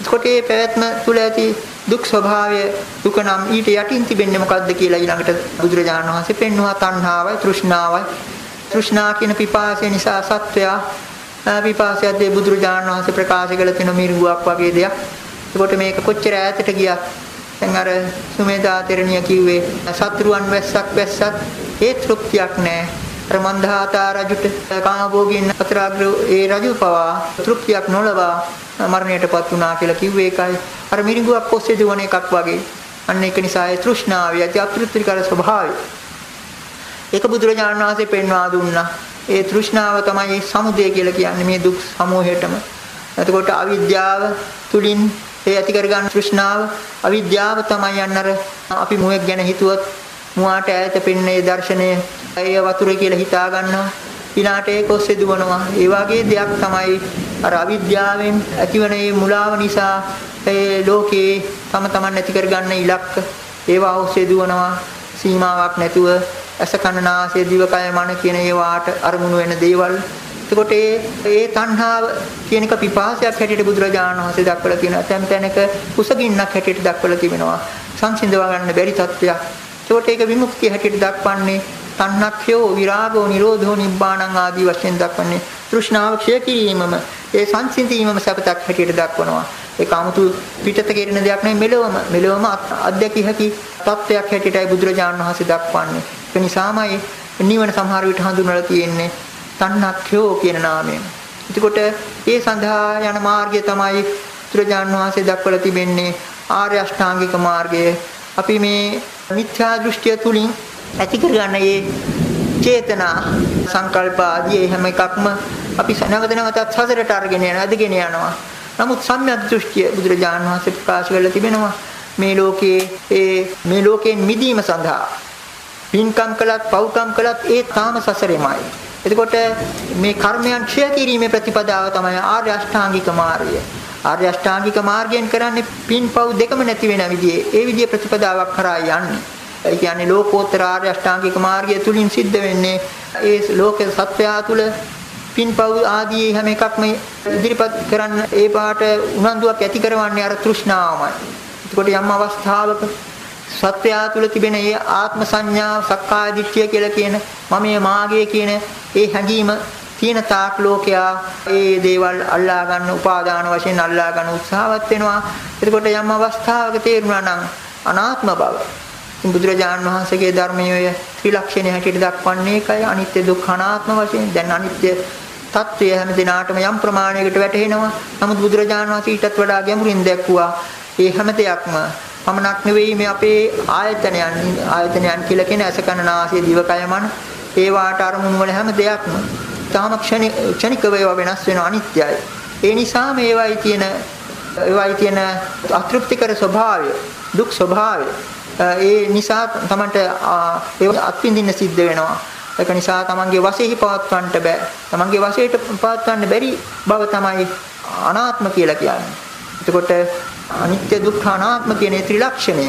එතකොට මේ පැවැත්ම තුල ඇති දුක් ස්වභාවය දුක නම් ඊට යටින් තිබෙන්නේ මොකද්ද කියලා ඊළඟට බුදුරජාණන් වහන්සේ පෙන්වුවා. තණ්හාවයි තෘෂ්ණාවයි. තෘෂ්ණා කියන පිපාසය නිසා සත්වයා පිපාසයද්දී බුදුරජාණන් වහන්සේ ප්‍රකාශ කළ තියෙන මිරිඟුවක් වගේ දෙයක්. ඒකොට මේක කොච්චර ඈතට ගියත් දැන් අර සුමේදා තෙරණිය කිව්වේ සත්‍රුවන් වැස්සක් වැස්සත් ඒ තෘප්තියක් නැහැ. අර මන්දහාතා රජුට කාමභෝගීන් අතරාග්‍ර ඒ රජු පවා තෘප්තියක් නොලබා මරණයටපත් වුණා කියලා කිව්වේ ඒකයි. අර මිරිඟුවක් ඔස්සේ දුවන එකක් වගේ. අන්න ඒක නිසා ඒ තෘෂ්ණාවයි අති අතෘප්තිකර ස්වභාවය. ඒක බුදුරජාණන් වහන්සේ පෙන්වා දුන්නා. ඒ තෘෂ්ණාව තමයි සමුදය කියලා කියන්නේ මේ දුක් සමූහයටම. එතකොට අවිද්‍යාව තුලින් ඒ ඇති කරගන්න තෘෂ්ණාව අවිද්‍යාව තමයි යන්නර අපි මුවෙක් ගැන හිතුවොත් මුවාට ඈත පෙන්නේ දර්ශනය ඒ වතුරේ කියලා හිතා ගන්නවා. ඊළාට ඒක ඔස්සේ දුවනවා ඒ වගේ දෙයක් තමයි අර අවිද්‍යාවෙන් ඇතිවන මේ මුලාව නිසා ඒ ලෝකේ තම තමන් ඇති කරගන්න ඉලක්ක. ඒවා ඔස්සේ දුවනවා සීමාවක් නැතුව ඇස කන නාසය දිවකය මන කියන ඒවාට අරමුණු වෙන දේවල් එතකොට ඒ ඒ තණ්හාව කියන එක පිපාසයක් හැටියට බුදුරජාණන් වහන්සේ දක්වලා තියෙනවා. තැන් තැනක කුසගින්නක් හැටියට දක්වලා තිබෙනවා. සංසිඳව ගන්න බැරි තත්වයක්. එතකොට ඒක විමුක්තිය හැටියට දක්වන්නේ තණ්හක්ඛයෝ විරාගෝ නිරෝධෝ නිබ්බාණං ආදී වශයෙන් දක්වන්නේ තෘෂ්ණාව ක්ෂය කිරීමම ඒ සංසිඳීමම සපතක් හැටියට දක්වනවා. ඒක 아무තු පිටත කෙරෙන දෙයක් නෙවෙයි මෙලොවම මෙලොවම අධ්‍යක්ෂ හැකි තත්වයක් හැටියටයි බුදුරජාණන් වහන්සේ දක්වන්නේ. ඒ නිසාමයි නිවන සමහර විට හඳුන්වලා තියෙන්නේ තණ්හක්ඛයෝ කියන නාමයෙන්. එතකොට ඒ සඳහා යන මාර්ගය තමයි බුදුරජාණන් වහන්සේ දක්වලා තිබෙන්නේ ආර්ය අෂ්ටාංගික මාර්ගය. අපි මේ මිත්‍යා දෘෂ්ටිය තුලින් ඇති කරගන්න මේ චේතනා සංකල්ප ආදී හැම එකක්ම අපි නැවත නැවතත් සසරට අරගෙන යන අදගෙන යනවා. නමුත් සම්‍යක් දෘෂ්ටිය බුදුරජාණන් වහන්සේ ප්‍රකාශ කරලා තිබෙනවා මේ ලෝකයේ ඒ මේ ලෝකයෙන් මිදීම සඳහා පින්කම් කළත් පව්කම් කළත් ඒ තාම සසරෙමයි. එතකොට මේ කර්මයන් ක්ෂය කිරීමේ ප්‍රතිපදාව තමයි ආර්ය අෂ්ටාංගික මාර්ගය. ආර්ය අෂ්ටාංගික මාර්ගයෙන් කරන්නේ පින් පව් දෙකම නැති වෙන විදිහේ ඒ විදිහේ ප්‍රතිපදාවක් කරා යන්නේ. ඒ කියන්නේ ලෝකෝත්තර ආර්ය අෂ්ටාංගික මාර්ගය තුලින් සිද්ධ වෙන්නේ ඒ ලෝක සත්වයා තුල පින්පව් ආදී හැම එකක්ම ඉදිරිපත් කරන්න ඒ පාට උනන්දුවක් ඇති කරවන්නේ අර තෘෂ්ණාවමයි. එතකොට යම් අවස්ථාවක සත්‍යයා තුල තිබෙන ඒ ආත්ම සංඥා සක්කාය දිට්ඨිය කියලා කියන මමයේ මාගේ කියන ඒ හැඟීම තියෙන තාක් ලෝකයා ඒ දේවල් අල්ලා ගන්න උපාදාන වශයෙන් අල්ලා ගන්න උත්සාහවත් වෙනවා. එතකොට යම් අවස්ථාවක තේරුණා නම් අනාත්ම බව බුදුරජාණන් වහන්සේගේ ධර්මයේ ත්‍රිලක්ෂණය හැටියට දක්වන්නේ ඒකයි අනිත්‍ය දුක්ඛ අනාත්ම වශයෙන්. දැන් අනිත්‍ය తත්වය හැම දිනාටම යම් ප්‍රමාණයකට වැටහෙනවා. නමුත් බුදුරජාණන් වහන්සේ ඊටත් වඩා ගැඹුරින් දැක්වුවා. ඒ හැම දෙයක්ම පමණක් නෙවෙයි මේ අපේ ආයතනයන් ආයතනයන් කියලා කියන ඇස කන නාසය දිවකය මන ඒ වාට අරමුණු වල හැම දෙයක්ම තාම ක්ෂණිකව ඒවා වෙනස් වෙන අනිත්‍යයි. ඒ නිසා මේවයි තියෙන ඒවයි තියෙන අතෘප්තිකර ස්වභාවය දුක් ස්වභාවය ඒ නිසා තමන්ට ඒ අත්විඳින්න සිද්ධ වෙනවා. ඒක නිසා තමන්ගේ වශයෙන් පවත්වන්නට බෑ. තමන්ගේ වශයෙන් පවත්වන්න බැරි බව තමයි අනාත්ම කියලා කියන්නේ. එතකොට අනිත්‍ය දුක්ඛ අනාත්ම කියන ත්‍රිලක්ෂණය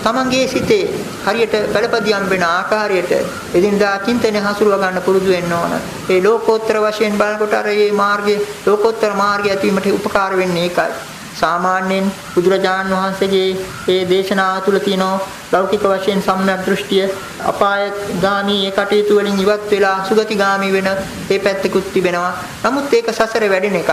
තමන්ගේ සිතේ හරියට පළපදියම් වෙන ආකාරයට එදිනදා චින්තනය හසුරුව ගන්න පුරුදු වෙන්න ඕන. ඒ ලෝකෝත්තර වශයෙන් බලනකොට අර මේ මාර්ගයේ ලෝකෝත්තර මාර්ගය ඇතිවීමට උපකාර වෙන්නේ ඒකයි. සාමාන්‍යයෙන් බුදුරජාණන් වහන්සේගේ ඒ දේශනාව තුළ තියෙන ලෞකික වශයෙන් සම්‍යක් දෘෂ්ටිය අපායගාමී ඒ කටයුතු වලින් ඉවත් වෙලා සුගතිගාමී වෙන ඒ පැත්තකුත් තිබෙනවා. නමුත් ඒක සසර වැඩෙන එකක්.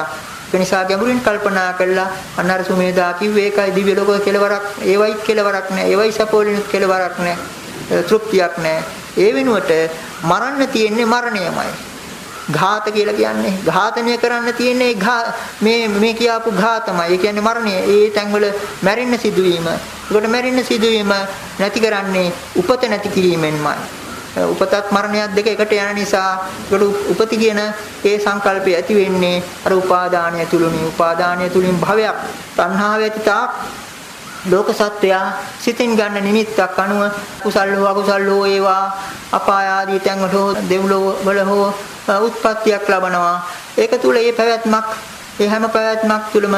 ඒ නිසා ගැඹුරින් කල්පනා කළා අන්නර සුමේදා කිව්වේ ඒකයි දිව්‍ය ලෝක කෙලවරක් ඒවයි කෙලවරක් නෑ ඒවයි සපෝලිනුත් කෙලවරක් නෑ තෘප්තියක් නෑ ඒ වෙනුවට මරන්න තියෙන්නේ මරණයමයි ඝාත කියලා කියන්නේ ඝාතනය කරන්න තියෙන්නේ මේ මේ කියාපු ඝාතමයි. ඒ කියන්නේ මරණය. ඒ තැන්වල මැරෙන්න සිදුවීම. ඒකට මැරෙන්න සිදුවීම නැති කරන්නේ උපත නැති කිරීමෙන්මයි. උපතත් මරණයත් දෙක එකට යන නිසා ඒකට උපති කියන ඒ සංකල්පය ඇති වෙන්නේ අර උපාදානය තුලින්. උපාදානය තුලින් භවයක් තණ්හාව ඇති තාක් ලෝක සත්වයා සිතින් ගන්න නිමිත්තක් අනුව කුසල් හෝ අකුසල් හෝ ඒවා අපාය ආදී තැන්වල හෝ දෙව්ලොව වල හෝ උත්පත්තියක් ලබනවා. ඒක තුල මේ පැවැත්මක් ඒ හැම පැවැත්මක් තුලම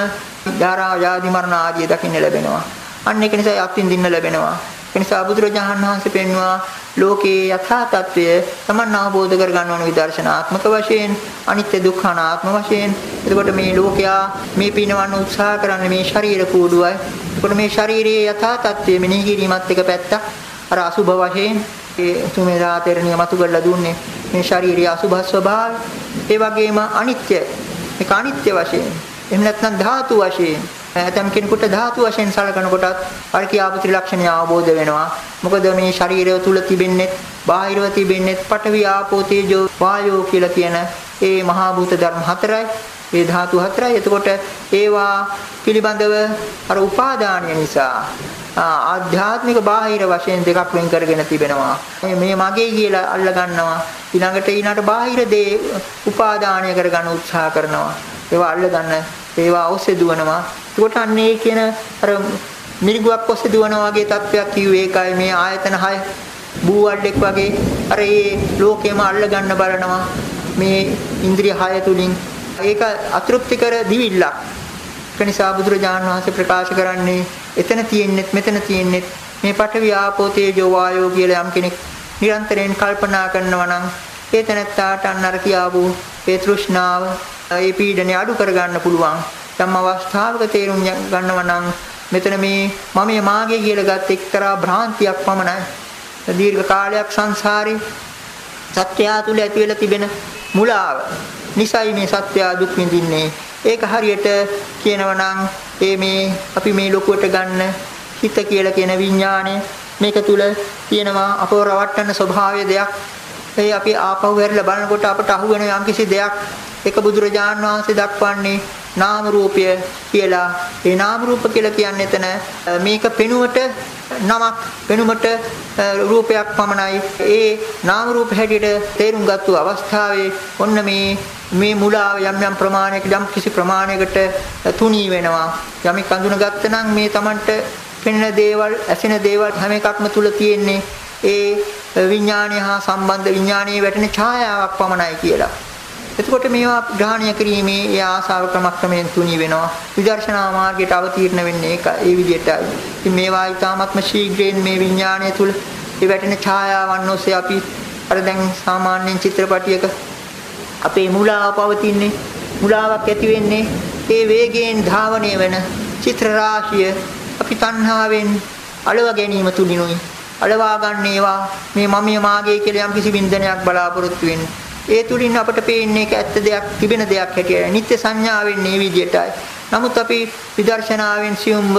ධාරා ආදී මරණ ආදී දකින්න ලැබෙනවා. අන්න ඒක නිසා අත්ින් දින්න ලැබෙනවා. ඒ නිසා බුදුරජාණන් වහන්සේ පෙන්වුවා ලෝකේ යථා තත්වය තමන් අවබෝධ කර ගන්න ඕන විදර්ශනාත්මක වශයෙන් අනිත්‍ය දුක්ඛ අනාත්ම වශයෙන්. එතකොට මේ ලෝකයා මේ පිනවන්න උත්සාහ කරන්නේ මේ ශරීර කූඩුවයි. එතකොට මේ ශරීරයේ යථා තත්වය මෙනෙහි කිරීමත් එක පැත්තක්. අර අසුභ වශයෙන් ඒ තුමේ තෙරණිය මතු කරලා දුන්නේ. මේ ශාරීරික අසුභ ස්වභාවය. ඒ වගේම අනිත්‍ය. මේක අනිත්‍ය වශයෙන්. එහෙම නැත්නම් ධාතු වශයෙන්. ඇතම් කෙනෙකුට ධාතු වශයෙන් සලකන කොටත් අර කියාපු ත්‍රිලක්ෂණය අවබෝධ වෙනවා. මොකද මේ ශරීරය තුල තිබෙන්නේ බාහිරව තිබෙන්නේ පඨවි ආපෝ තේජෝ වායෝ කියලා කියන ඒ මහා භූත ධර්ම හතරයි. ඒ ධාතු හතරයි. එතකොට ඒවා පිළිබඳව අර උපාදානය නිසා ආධ්‍යාත්මික බාහිර වශයෙන් දෙකක් වෙන් කරගෙන තිබෙනවා. මේ මගේ කියලා අල්ල ගන්නවා. ඊළඟට ඊනට බාහිර දේ උපාදානය කරගන්න උත්සාහ කරනවා. ඒවා අල්ල ගන්න ඒවා ඔස්සේ දුවනවා. ඒකට අන්නේ කියන අර මිරිගුවක් ඔස්සේ දුවනවා වගේ තත්වයක් කිව්වේ ඒකයි මේ ආයතන 6 බූවඩෙක් වගේ අර ඒ ලෝකෙම අල්ල ගන්න බලනවා. මේ ඉන්ද්‍රිය 6 තුලින් ඒක අතෘප්තිකර දිවිල්ලක්. ඒ නිසා බුදුරජාණන් වහන්සේ ප්‍රකාශ කරන්නේ එතන තියෙන්නෙත් මෙතන තියෙන්නෙත් මේ පඨවි ආපෝ තේජෝ වායෝ කියලා යම් කෙනෙක් නිරන්තරයෙන් කල්පනා කරනවා නම් ඒ තැනත්තාට අන්නර කියාවු ඒ තෘෂ්ණාව ඒ පීඩනය අඩු කරගන්න පුළුවන්. යම් අවස්ථාවක තේරුම් ගන්නවා නම් මෙතන මේ මම මාගේ කියලා ගත් එක්තරා භ්‍රාන්තියක් පමණයි. දීර්ඝ කාලයක් සංසාරේ සත්‍යය තුල ඇති වෙලා තිබෙන මුලාව. නිසයි මේ සත්‍යය දුක් විඳින්නේ. ඒක හරියට කියනවා නම් ඒ මේ අපි මේ ලොකුවට ගන්න හිත කියලා කියන විඥාණය මේක තුල තියෙනවා අපව රවට්ටන ස්වභාවය දෙයක්. ඒ අපි ආපහු හැරිලා බලනකොට අපට අහුවෙන යම්කිසි දෙයක් ඒක බුදුරජාණන් වහන්සේ දක්වන්නේ නාම රූපය කියලා. ඒ නාම රූප කියලා කියන්නේ එතන මේක පෙනුවට නමක් පෙනුමට රූපයක් පමණයි. ඒ නාම රූප හැටියට තේරුම් ගත්තු අවස්ථාවේ ඔන්න මේ මේ මුලාව යම් යම් ප්‍රමාණයක යම් කිසි ප්‍රමාණයකට තුනී වෙනවා. යමෙක් අඳුනගත්ත නම් මේ Tamanට පෙනෙන දේවල්, ඇසෙන දේවල් හැම එකක්ම තුල තියෙන්නේ ඒ විඥානය හා සම්බන්ධ විඥානයේ වැටෙන ඡායාවක් පමණයි කියලා. එතකොට මේවා ග්‍රහණය කිරීමේ ඒ ආසාව ක්‍රමක්‍රමයෙන් තුනී වෙනවා. විදර්ශනා මාර්ගයට අවතීර්ණ වෙන්නේ ඒක ඒ විදිහටයි. ඉතින් මේවා ඊටාත්ම ශීඝ්‍රයෙන් මේ විඥාණය තුල ඒ වැටෙන ඡායාවන් ඔස්සේ අපි අර දැන් සාමාන්‍යයෙන් චිත්‍රපටියක අපේ මුලාව පවතින්නේ මුලාවක් ඇති වෙන්නේ ඒ වේගයෙන් ධාවනය වෙන චිත්‍ර රාශිය අපි තණ්හාවෙන් අලව ගැනීම තුලිනුයි අලවා ගන්න ඒවා මේ මමිය මාගේ කියලා යම් කිසි බින්දනයක් බලාපොරොත්තු වෙන්නේ ඒ තුලින් අපට පේන්නේ ඒක ඇත්ත දෙයක් තිබෙන දෙයක් හැටියට. නිත්‍ය සංඥාවෙන් මේ විදියටයි. නමුත් අපි විදර්ශනාවෙන් සියුම්ව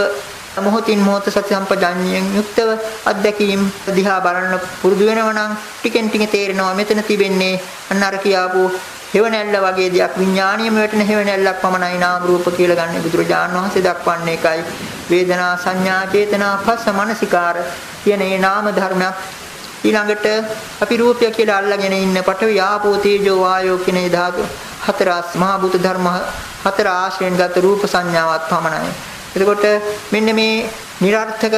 මොහොතින් මොහොත සති සම්පජාඤ්ඤයෙන් යුක්තව අත්දැකීම් දිහා බලන්න පුරුදු වෙනවා නම් ටිකෙන් ටික තේරෙනවා මෙතන තිබෙන්නේ අන්න අර කියාපු හේවණැල්ල වගේ දෙයක් විඥාණයම වැටෙන හේවණැල්ලක් පමණයි නාම රූප කියලා ගන්න බුදුරජාණන් වහන්සේ දක්වන්නේ ඒකයි වේදනා සංඥා චේතනා පස්ස මනසිකාර කියන මේ නාම ධර්මයක් ඊළඟට අපි රූපය කියලා අල්ලගෙන ඉන්න පඨවි ආපෝ තේජෝ වායෝ කියන ධාතු හතර මහා භූත ධර්ම හතර ආශ්‍රයෙන් ගත රූප සංඥාවක් පමණයි. එතකොට මෙන්න මේ નિરර්ථක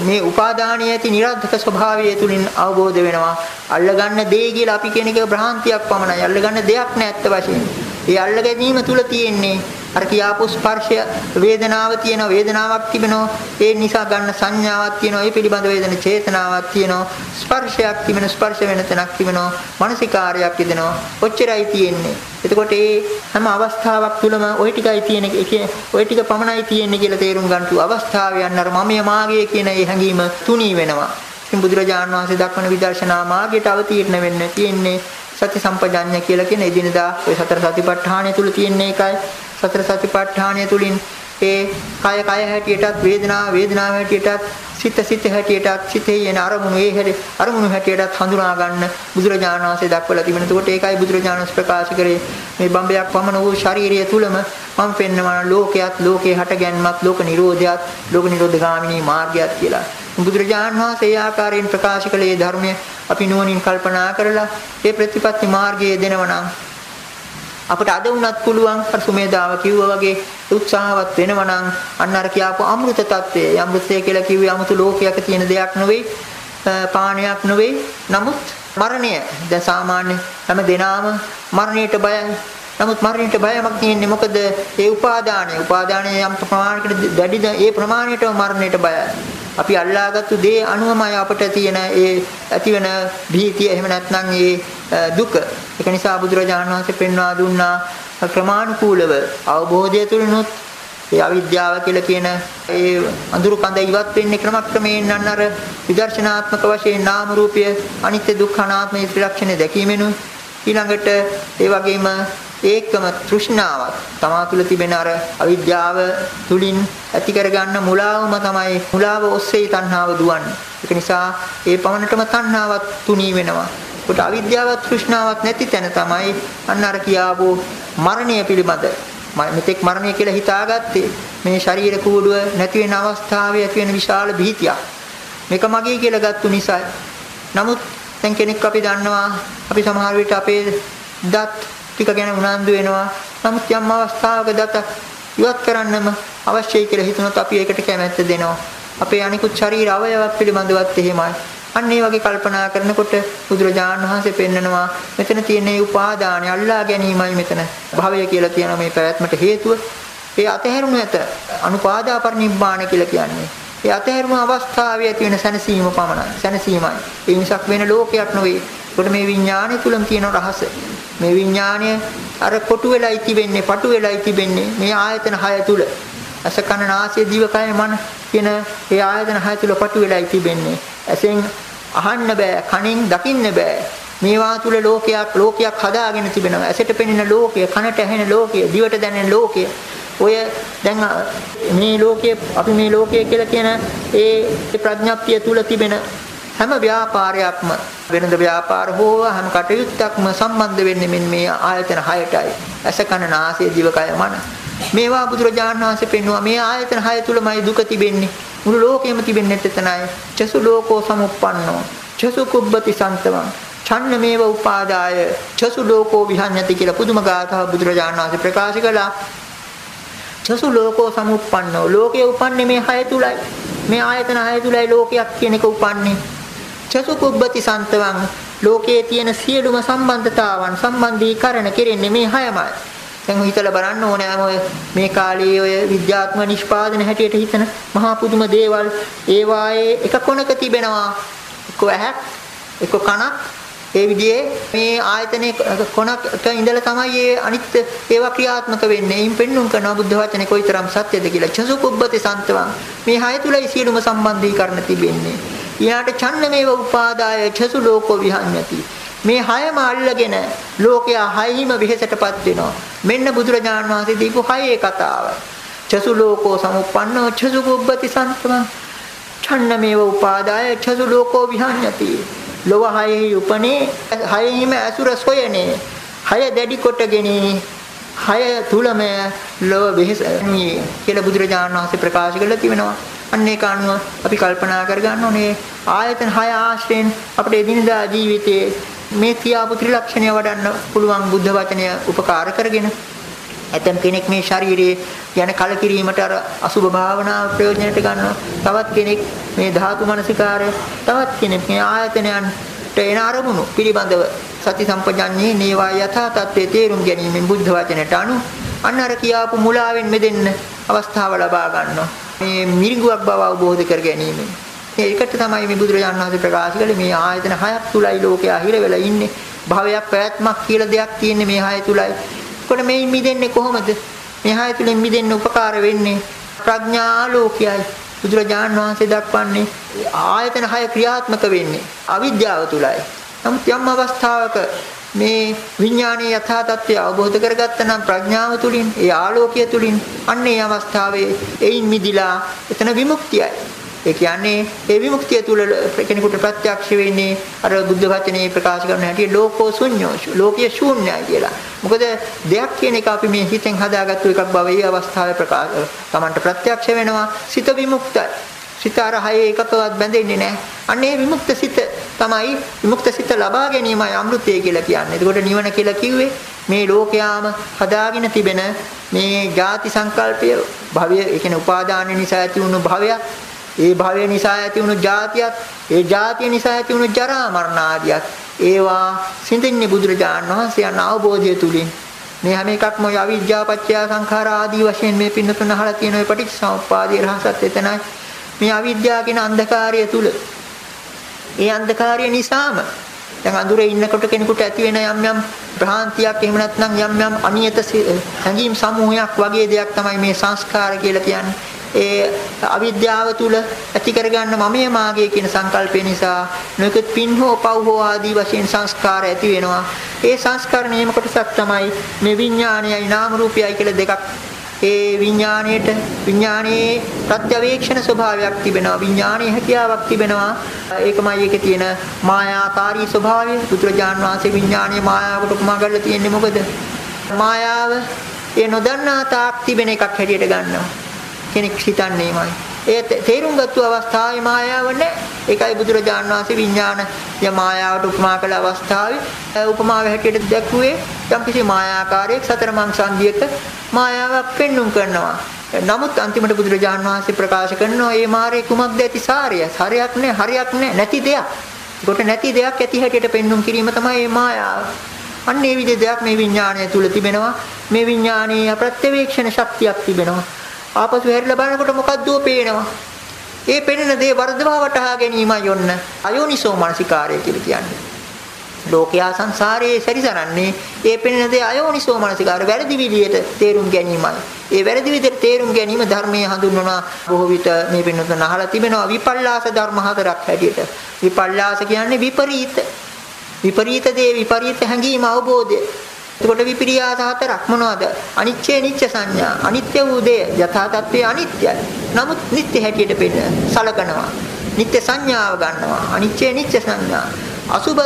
මේ උපාදානීය ඇති નિરර්ථක ස්වභාවය තුලින් අවබෝධ වෙනවා. අල්ලගන්න දේ කියලා අපි කියන එක භ්‍රාන්තියක් පමණයි. අල්ලගන්න දෙයක් නෑ ඇත්ත වශයෙන්. ඒ අල්ල ගැනීම තුල තියෙන්නේ අර කියාපු ස්පර්ශය වේදනාව තියෙනවා වේදනාවක් තිබෙනවා ඒ නිසා ගන්න සංඥාවක් තියෙනවා ඒ පිළිබඳ වේදන චේතනාවක් තියෙනවා ස්පර්ශයක් තිබෙන ස්පර්ශ වෙන තැනක් තිබෙනවා මානසිකාරයක් තිබෙනවා ඔච්චරයි තියෙන්නේ එතකොට ඒ හැම අවස්ථාවක් තුළම ওই ටිකයි තියෙන ওই ටික පමණයි තියෙන්නේ කියලා තේරුම් ගන්නතු අවස්ථාවේ යන්න අර මමයේ මාගේ කියන ඒ හැඟීම තුනී වෙනවා ඉතින් බුදුරජාණන් වහන්සේ දක්වන විදර්ශනා මාර්ගයට අවතීර්ණ වෙන්න තියෙන්නේ සති සම්පජාඤ්ඤ කියලා කියන එදිනදා ඔය සතර සතිපට්ඨානය තුල තියෙන එකයි සතර සතිපට්ඨානය තුලින් ඒ කය කය හැටියටත් වේදනාව වේදනාව හැටියටත් සිත සිත හැටියටත් සිතේ යන අරමුණු ඒ හැටි අරමුණු හැටියටත් හඳුනා ගන්න බුදුරජාණන් වහන්සේ දක්වලා තිබෙන. එතකොට ඒකයි බුදුරජාණන් ප්‍රකාශ කරේ මේ බම්බයක් පමණ වූ ශාරීරිය තුලම මම පෙන්වන ලෝකයක් ලෝකේ හට ගැනීමක් ලෝක නිරෝධයක් ලෝක නිරෝධ ගාමිනී මාර්ගයක් කියලා. බුදුරජාණන් වහන්සේ ඒ ආකාරයෙන් ප්‍රකාශ කළේ ධර්මය අපි නුවණින් කල්පනා කරලා ඒ ප්‍රතිපත්ති මාර්ගයේ දෙනව නම් අපිට අද වුණත් පුළුවන් අර සුමේදාව කිව්වා වගේ උත්සාහවත් වෙනවා නම් අන්න අර කියාපු අමෘත తත්වය අමෘතය කියලා කිව්වේ 아무තු ලෝකයක තියෙන දෙයක් නෙවෙයි පානයක් නෙවෙයි නමුත් මරණය දැන් සාමාන්‍ය හැම දිනාම මරණයට බයයි. නමුත් මරණයට බයමක් තියෙන්නේ මොකද? ඒ උපාදානය. උපාදානය යම් ප්‍රමාණයකට වැඩිද ඒ ප්‍රමාණයටම මරණයට බයයි. අපි අල්ලාගත්තු දේ අනුවමයි අපට තියෙන ඒ ඇතිවන භීතිය. එහෙම නැත්නම් ඒ දුක ඒක නිසා බුදුරජාණන් වහන්සේ පෙන්වා දුන්නා ක්‍රමානුකූලව අවබෝධය තුළිනුත් ඒ අවිද්‍යාව කියලා කියන ඒ අඳුරු කඳ ඉවත් වෙන්නේ ක්‍රමක්‍රමයෙන් අන්න අර විදර්ශනාත්මක වශයෙන් නාම රූපය අනිත්‍ය දුක්ඛ අනාත්ම ත්‍රිලක්ෂණය දැකීමෙනුයි ඊළඟට ඒ වගේම ඒකම තෘෂ්ණාවත් තමා තුළ තිබෙන අර අවිද්‍යාව තුලින් ඇති කරගන්න මුලාවම තමයි මුලාව ඔස්සේ තණ්හාව දුවන්නේ. ඒක නිසා ඒ පවණටම තණ්හාවත් තුනී වෙනවා. කොට අවිද්‍යාවත් තෘෂ්ණාවත් නැති තැන තමයි අන්න අර කියාවෝ මරණය පිළිබඳ මෙතෙක් මරණය කියලා හිතාගත්තේ මේ ශරීර කූඩුව නැති වෙන අවස්ථාවේ ඇති වෙන විශාල භීතියක්. මේක මගේ කියලා ගත්තු නිසායි. නමුත් දැන් කෙනෙක් අපි දන්නවා අපි සමහර විට අපේ දත් ටික ගැන උනන්දු වෙනවා. නමුත් යම් අවස්ථාවක දත ඉවත් කරන්නම අවශ්‍යයි කියලා හිතනොත් අපි ඒකට කැමැත්ත දෙනවා. අපේ අනිකුත් ශරීර අවයවත් පිළිබඳවත් එහෙමයි. අන්න ඒ වගේ කල්පනා කරනකොට බුදුරජාණන් වහන්සේ පෙන්නනවා මෙතන තියෙන මේ උපාදානය අල්ලා ගැනීමයි මෙතන භවය කියලා කියන මේ පැවැත්මට හේතුව. ඒ අතහැරුණු ඇත අනුපාදා පරිනිබ්බාණ කියලා කියන්නේ. ඒ අතහැරුණු අවස්ථාවේ ඇති වෙන සැනසීම පමණයි. සැනසීමයි. ඒ මිසක් වෙන ලෝකයක් නෙවෙයි. ඒකට මේ විඥානය තුලම තියෙන රහස. මේ විඥානය අර කොටු වෙලයි තිබෙන්නේ, පටු වෙලයි තිබෙන්නේ මේ ආයතන 6 තුල. අස කන නාසය දිව කය මන කියන ඒ ආයතන 6 තුල පටු වෙලයි තිබෙන්නේ. ඇසෙන් අහන්න බෑ, කනෙන් දකින්න බෑ. මේවා තුල ලෝකයක් ලෝකයක් හදාගෙන තිබෙනවා. ඇසට පෙනෙන ලෝකය, කනට ඇහෙන ලෝකය, දිවට දැනෙන ලෝකය. ඔය දැන් මේ ලෝකයේ අපි මේ ලෝකය කියලා කියන ඒ ප්‍රඥප්තිය තුල තිබෙන හැම ව්‍යාපාරයක්ම වෙනද ව්‍යාපාර හෝ හැම කටයුත්තක්ම සම්බන්ධ වෙන්නේ මෙන්න මේ ආයතන 6ටයි. ඇස කන නාසය දිවකය මන. මේවා බුදුරජාණන් වහන්සේ පෙන්වුවා මේ ආයතන 6 තුලමයි දුක තිබෙන්නේ. මුළු ලෝකෙම තිබෙන්නේ එතනයි. චසු ලෝකෝ සමුප්පන්නෝ. චසු කුබ්බති සන්තවං. ඡන්න මේව උපාදාය චසු ලෝකෝ විහඤ්ඤති කියලා පුදුම ගාථා බුදුරජාණන් වහන්සේ ප්‍රකාශ කළා. චසු ලෝකෝ සමුප්පන්නෝ. ලෝකේ උපන්නේ මේ 6 තුලයි. මේ ආයතන 6 තුලයි ලෝකයක් කියන එක උපන්නේ. චසුකුබ්බති සන්තවං ලෝකයේ තියෙන සියලුම සම්බන්ධතාවන් සම්බන්ධීකරණ කෙරෙන්නේ මේ හයමයි. දැන් හිතලා බලන්න ඕනෑම ඔය මේ කාලේ ඔය විද්‍යාත්මක නිෂ්පාදන හැටියට හිතන මහා පුදුම දේවල් ඒ වායේ එක කොනක තිබෙනවා. එක්ක ඇහක්, එක්ක කනක්, ඒ විදිහේ මේ ආයතනයේ කොනක ඉඳලා තමයි මේ අනිත් ඒවා ක්‍රියාත්මක වෙන්නේ. එයින් පෙන්눔 කරනවා බුද්ධ වචනේ කොයිතරම් සත්‍යද කියලා. චසුකුබ්බති සන්තවං මේ හය තුලයි සියලුම සම්බන්ධීකරණ තිබෙන්නේ. ඊයාට ඡන්නමේව උපාදාය චසු ලෝකෝ විහඤ්ඤති. මේ හයම අල්ලගෙන ලෝකයා හයිම වෙහෙසටපත් වෙනවා. මෙන්න බුදුරජාණන් වහන්සේ දීපු හයේ කතාව. චසු ලෝකෝ සමුප්පන්නෝ චසු කුබ්බති සන්තමං ඡන්නමේව උපාදාය චසු ලෝකෝ විහඤ්ඤති. ලොව හයෙහි උපනේ හයෙහිම ඇසුර සොයනේ. හය දැඩි කොටගෙන හය තුලම ලොව වෙහෙස කියලා බුදුරජාණන් වහන්සේ ප්‍රකාශ කරලා තිබෙනවා. අන්න ඒක අනුව අපි කල්පනා කරගන්න ඕනේ ආයතන 6 ආශ්‍රයෙන් අපේ එදිනදා ජීවිතයේ මේ කියාපු ත්‍රිලක්ෂණය වඩන්න පුළුවන් බුද්ධ වචනය උපකාර කරගෙන ඇතම් කෙනෙක් මේ ශරීරයේ යන කලකිරීමට අර අසුභ භාවනාව ප්‍රයෝජනයට ගන්නවා. තවත් කෙනෙක් මේ ධාතු මනසිකාරය, තවත් කෙනෙක් මේ ආයතනයන්ට එන අරමුණු පිළිබඳව සති සම්පජඤ්ඤේ නේවා යථා තත්ත්වයේ තේරුම් ගැනීමෙන් බුද්ධ වචනයට අනු අන්න අර කියාපු මුලාවෙන් මෙදෙන්න අවස්ථාව ලබා ගන්නවා. මේ මිරිඟුවක් බව අවබෝධ කර ගැනීම. ඒකට තමයි මේ බුදුරජාණන් වහන්සේ ප්‍රකාශ කළේ මේ ආයතන හයක් තුලයි ලෝකයා හිර වෙලා ඉන්නේ. භවයක් පැවැත්මක් කියලා දෙයක් තියෙන්නේ මේ හය තුලයි. එතකොට මේ මිදෙන්නේ කොහොමද? මේ හය තුලින් මිදෙන්න උපකාර වෙන්නේ ප්‍රඥා ලෝකයයි. බුදුරජාණන් වහන්සේ දක්වන්නේ ආයතන හය ක්‍රියාත්මක වෙන්නේ අවිද්‍යාව තුලයි. නමුත් යම් අවස්ථාවක මේ විඥානයේ යථා තත්ත්වය අවබෝධ කරගත්තා නම් ප්‍රඥාව තුලින් ඒ ආලෝකය තුලින් අන්න ඒ අවස්ථාවේ එයින් මිදිලා එතන විමුක්තියයි. ඒ කියන්නේ ඒ විමුක්තිය තුල කෙනෙකුට ප්‍රත්‍යක්ෂ වෙන්නේ අර බුද්ධ වචනේ ප්‍රකාශ කරන හැටි ලෝකෝ ශුන්‍යෝ ලෝකයේ ශූන්‍යයි කියලා. මොකද දෙයක් කියන එක අපි මේ හිතෙන් හදාගත්තු එකක් බව ඒ අවස්ථාවේ ප්‍රකාශ තමන්ට ප්‍රත්‍යක්ෂ වෙනවා සිත විමුක්තයි. සිත අර හයේ එකකවත් බැඳෙන්නේ නැහැ. අන්න ඒ විමුක්ත සිත තමයි විමුක්ත සිත ලබා ගැනීමයි අමෘතය කියලා කියන්නේ. එතකොට නිවන කියලා කිව්වේ මේ ලෝකයාම හදාගෙන තිබෙන මේ ಜಾති සංකල්පය භවය ඒ කියන්නේ උපාදාන නිසා ඇති වුණු භවයක් ඒ භවය නිසා ඇති වුණු ಜಾතියක් ඒ ಜಾතිය නිසා ඇති වුණු ජරා මරණ ආදියක් ඒවා සිඳින්නේ බුදුරජාණන් වහන්සේ යන අවබෝධය තුලින් මේ හැම එකක්ම ඔය අවිජ්ජා පත්‍ය සංඛාර ආදී වශයෙන් මේ පින්නතුන අහලා තියෙන ඔය පටිච්චසමුප්පාදයේ රහසත් එතනයි. මේ අවිද්‍යාව කියන අන්ධකාරය තුල ඒ අන්ධකාරය නිසාම දැන් අඳුරේ ඉන්නකොට කෙනෙකුට ඇති වෙන යම් යම් භ්‍රාන්තියක් එහෙම නැත්නම් යම් යම් අනියත හැඟීම් සමූහයක් වගේ දෙයක් තමයි මේ සංස්කාර කියලා කියන්නේ. ඒ අවිද්‍යාව තුල ඇති කරගන්න මමයේ මාගේ කියන සංකල්පය නිසා නොයෙකුත් පින් හෝ පව් හෝ ආදී වශයෙන් සංස්කාර ඇති වෙනවා. ඒ සංස්කාර නියම කොටසක් තමයි මේ විඥානයයි නාම රූපයයි කියලා දෙකක්. ඒ විඥාණයට විඥානයේ ප්‍රත්‍යවේක්ෂණ ස්වභාවයක් තිබෙනවා. විඥානයේ හැකියාවක් තිබෙනවා. ඒකමයි ඒකේ තියෙන මායාකාරී ස්වභාවය. බුදුරජාන් වහන්සේ විඥානයේ මායාවට උපමා කරලා තියෙන්නේ මොකද? මායාව ඒ නොදන්නා තාක් තිබෙන එකක් හැටියට ගන්නවා. කෙනෙක් හිතන්නේමයි ඒ තේරුම් ගත්තු අවස්ථාවේ මායාව නැහැ. ඒකයි බුදුරජාණන් වහන්සේ විඥාන ය මායාවට උපමා කළ අවස්ථාවේ උපමාව හැටියට දැක්ුවේ යම්කිසි මායාකාරයක් සතර මං සංදියක මායාවක් පෙන්눔 කරනවා. නමුත් අන්තිමට බුදුරජාණන් වහන්සේ ප්‍රකාශ කරනවා මේ මාරේ කුමක්ද ඇති සාරය? හරයක් නැහැ, හරයක් නැහැ, නැති දෙයක්. ඒකට නැති දෙයක් ඇති හැටියට පෙන්눔 කිරීම තමයි මේ මායාව. අන්න ඒ විදිහේ දෙයක් මේ විඥාණය තුල තිබෙනවා. මේ විඥානීය ප්‍රත්‍යවේක්ෂණ ශක්තියක් තිබෙනවා. ආපසු හැරිලා බලනකොට මොකද්ද පේනවා. ඒ පෙනෙන දේ වර්ධවා වටහා ගැනීමයි යොන්න අයෝනිසෝ මනසිකාරය කියලා කියන්නේ. ලෝකයා සංසාරයේ සැරිසරන්නේ ඒ පෙනෙන දේ අයෝනිසෝ මනසිකාරය වැරදි විදියට තේරුම් ගැනීමයි. ඒ වැරදි විදියට තේරුම් ගැනීම ධර්මයේ හඳුන්වනවා බොහෝ විට මේ පින්නතුන් අහලා තිබෙනවා විපල්ලාස ධර්ම හතරක් හැටියට. විපල්ලාස කියන්නේ විපරීත. විපරීත දේ විපරීත හැඟීම අවබෝධය. එතකොට විපිරියාස හතරක් මොනවද? අනිච්චේ නිච්ච සංඥා. අනිත්‍ය වූ දේ යථා තත්ත්වයේ අනිත්‍යයි. නමුත් නිත්‍ය හැටියට පෙන්න සලකනවා. නිත්‍ය සංඥාව ගන්නවා. අනිච්චේ නිච්ච සංඥා. අසුබ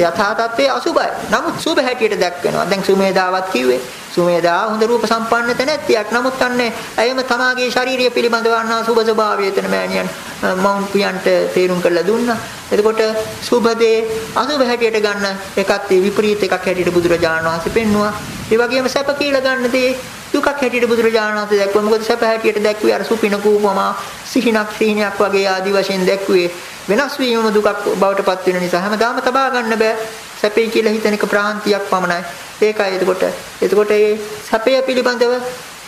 යථා තත්ත්වයේ අසුබයි. නමුත් සුබ හැටියට දැක්වෙනවා. දැන් සුමේදාවත් කිව්වේ සුමේදා හොඳ රූප සම්පන්න තැනැත්තියක්. නමුත් අන්නේ ඇයම තමාගේ ශාරීරිය පිළිබඳව අන්නා සුබ ස්වභාවය එතන මෑණියන් මවුන් පියන්ට තේරුම් කරලා දුන්නා. එතකොට සුබදේ අසුබ හැටියට ගන්න එකත් විපරීත එකක් හැටියට බුදුරජාණන් වහන්සේ පෙන්නවා. ඒ වගේම සැප කියලා ගන්න දේ දුකක් හැටියට බුදුරජාණන් වහන්සේ දැක්වුවා. මොකද සැප හැටියට දැක්ුවේ අර සුපින කූපමා සිහිනක් සීනියක් වගේ ආදි වශයෙන් දැක්ුවේ වෙනස් වීමම දුකක් බවට පත් වෙන නිසා හැමදාම තබා ගන්න බෑ. සැපේ කියලා හිතන එක ප්‍රාන්තියක් පමණයි. ඒකයි එතකොට එතකොට මේ සැපය පිළිබඳව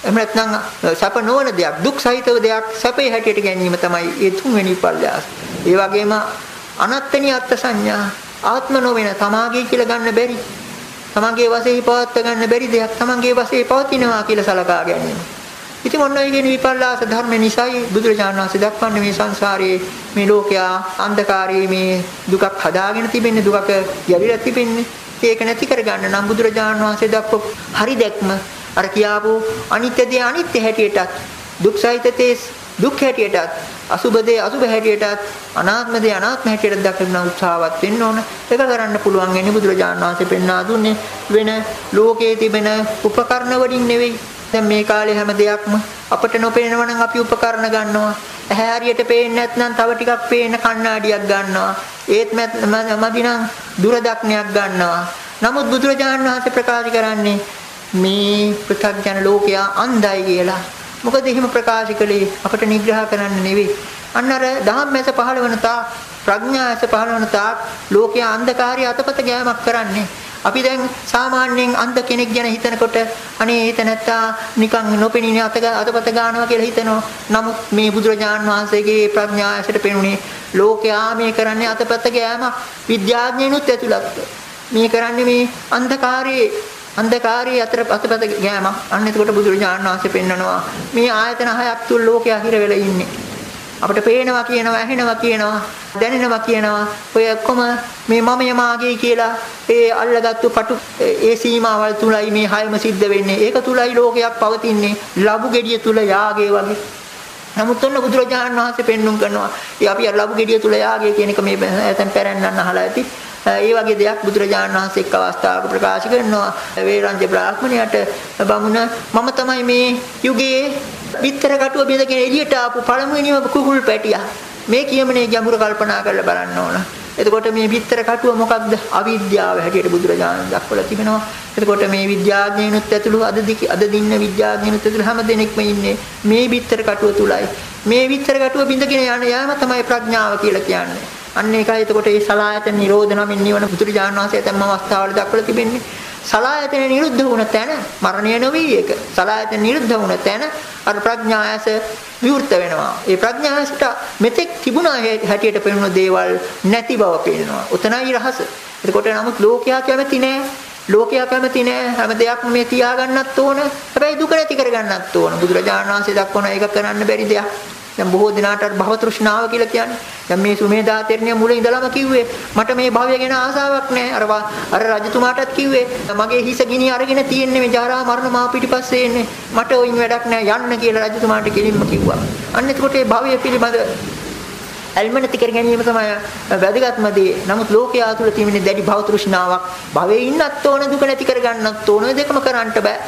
එහෙම නැත්නම් සැප නොවන දෙයක් දුක් සහිතව දෙයක් සැපේ හැටියට ගැනීම තමයි ඒ තුන්වෙනි විපල්යාස. ඒ වගේම අනත්තනි අත්ත් සංඥා ආත්ම නොවන තමාගේ කියලා ගන්න බැරි. තමන්ගේ වශයෙන් පවත්වා ගන්න බැරි දෙයක් තමන්ගේ වශයෙන් පවතිනවා කියලා සලකා ගැනීම. ඉතින් ඔන්න ඔය කියන විපල්ලාස ධර්ම නිසායි බුදුරජාණන් වහන්සේ දක්වන්නේ මේ සංසාරයේ මේ ලෝකයා අන්ධකාරයේ මේ දුකක් හදාගෙන තිබෙන්නේ දුකක යවිලා තිබෙන්නේ. ඒක නැති කරගන්න නම් බුදුරජාණන් වහන්සේ දක්වපු හරි දැක්ම අර කියාපු අනිත්‍ය දේ අනිත්‍ය හැටියටත් දුක් සහිතතේ දුක් හැටියටත් අසුබ දේ අසුබ හැටියටත් අනාත්ම දේ අනාත්ම හැටියට දක්වන උත්සාහවත් වෙන්න ඕන. ඒක කරන්න පුළුවන් වෙන්නේ බුදුරජාණන් වහන්සේ පෙන්වා දුන්නේ වෙන ලෝකයේ තිබෙන උපකරණ වලින් නෙවෙයි. දැන් මේ කාලේ හැම දෙයක්ම අපට නොපේනවා නම් අපි උපකරණ ගන්නවා. ඇහැ හරියට පේන්නේ නැත්නම් තව ටිකක් පේන කණ්ණාඩියක් ගන්නවා. ඒත් මදිනම් දුරදක්නයක් ගන්නවා. නමුත් බුදුරජාණන් වහන්සේ ප්‍රකාශ කරන්නේ මේ පෘථග්ජන ලෝකයා අන්ධයි කියලා. මොකද එහෙම ප්‍රකාශ කළේ අපට නිග්‍රහ කරන්න නෙවෙයි. අන්න අර ධම්මැස පහළ වන තා ප්‍රඥාස පහළ වන තා ලෝකයා අන්ධකාරය අතපත ගෑමක් කරන්නේ. අපි දැන් සාමාන්‍යයෙන් අන්ධ කෙනෙක් ගැන හිතනකොට අනේ හිත නැත්තා නිකන් නොපෙනීනේ අත අතපත ගන්නවා කියලා හිතනවා. නමුත් මේ බුදුරජාන් වහන්සේගේ ප්‍රඥායසට පෙනුනේ ලෝකයා මේ කරන්නේ අතපත ගෑම විද්‍යාඥයනුත් ඇතුළත්. මේ කරන්නේ මේ අන්ධකාරයේ අන්ධකාරයේ අතර අතපත ගෑම. අන්න එතකොට බුදුරජාන් වහන්සේ පෙන්නනවා මේ ආයතන හයක් තුල ලෝකයා හිර වෙලා ඉන්නේ. අපිට පේනවා කියනවා ඇහෙනවා කියනවා දැනෙනවා කියනවා. ඔය ඔක්කොම මේ මමය මාගේ කියලා ඒ අල්ලගත්තු පටු ඒ සීමාවල් තුලයි මේ හයම සිද්ධ වෙන්නේ. ඒක තුලයි ලෝකයක් පවතින්නේ. ලබු ගෙඩිය තුල යාගේ වගේ. නමුත් ඔන්න බුදුරජාණන් වහන්සේ පෙන්눔 කරනවා ඒ අපි අර ලබු ගෙඩිය තුල යාගේ කියන එක මේ ඇතන් පැරණන්න අහලා ඇති. ඒ වගේ දෙයක් බුදුරජාණන් වහන්සේ එක් අවස්ථාවක ප්‍රකාශ කරනවා වේරංජ බ්‍රාහ්මණයට බමුණ මම තමයි මේ යුගයේ පිටතර කටුව බෙදගෙන එළියට ආපු පළමුවෙනිම කුකුල් පැටියා. මේ කියමනේ ගැඹුර කල්පනා කරලා බලන්න ඕන. එතකොට මේ පිටතර කටුව මොකක්ද? අවිද්‍යාව හැටියට බුදුරජාණන් දක්වලා තිබෙනවා. එතකොට මේ විද්‍යාඥයනුත් ඇතුළු අද අද දින්න විද්‍යාඥයනුත් ඇතුළු හැම දෙනෙක්ම ඉන්නේ මේ පිටතර කටුව තුලයි. මේ පිටතර කටුව බින්දගෙන යන යාම තමයි ප්‍රඥාව කියලා කියන්නේ. අන්න ඒකයි එතකොට මේ සලායතන නිරෝධ නමින් නිවන බුදුරජාණන් වහන්සේ තම අවස්ථාවල දක්වලා තිබෙන්නේ. සලායතන නිරුද්ධ වුණ තැන මරණය නොවේ ඒක. සලායතන නිරුද්ධ වුණ තැන අර ප්‍රඥායස විවෘත වෙනවා. ඒ ප්‍රඥායසට මෙතෙක් තිබුණා හැටියට පෙනුන දේවල් නැති බව පේනවා. උතනයි රහස. එතකොට නමුත් ලෝකයා කැමති නෑ. ලෝකයා කැමති නෑ හැම දෙයක්ම මේ තියාගන්නත් ඕන. හැබැයි දුක නැති කරගන්නත් ඕන. බුදුරජාණන් වහන්සේ දක්වන ඒක කරන්න බැරි දෙයක්. දැන් බොහෝ දිනාට භව තෘෂ්ණාව කියලා කියන්නේ. දැන් මේ සුමේදා තෙරණිය මුල ඉඳලම කිව්වේ මට මේ භවය ගැන ආසාවක් නැහැ. අර අර රජතුමාටත් කිව්වේ මගේ හිස ගිනි අරගෙන තියෙන්නේ මේ ජරා මරණ මා පිටිපස්සේ එන්නේ. මට ඔයින් වැඩක් නැහැ යන්න කියලා රජතුමාට කෙලින්ම කිව්වා. අන්න එතකොට මේ භවය පිළිබඳ ඇල්මනති කර ගැනීම තමයි වැදගත්ම දේ. නමුත් ලෝකයා තුළ තියෙන දැඩි භව තෘෂ්ණාවක් භවයේ ඉන්නත් ඕන දුක නැති කර ගන්නත් ඕන දෙකම කරන්න බෑ.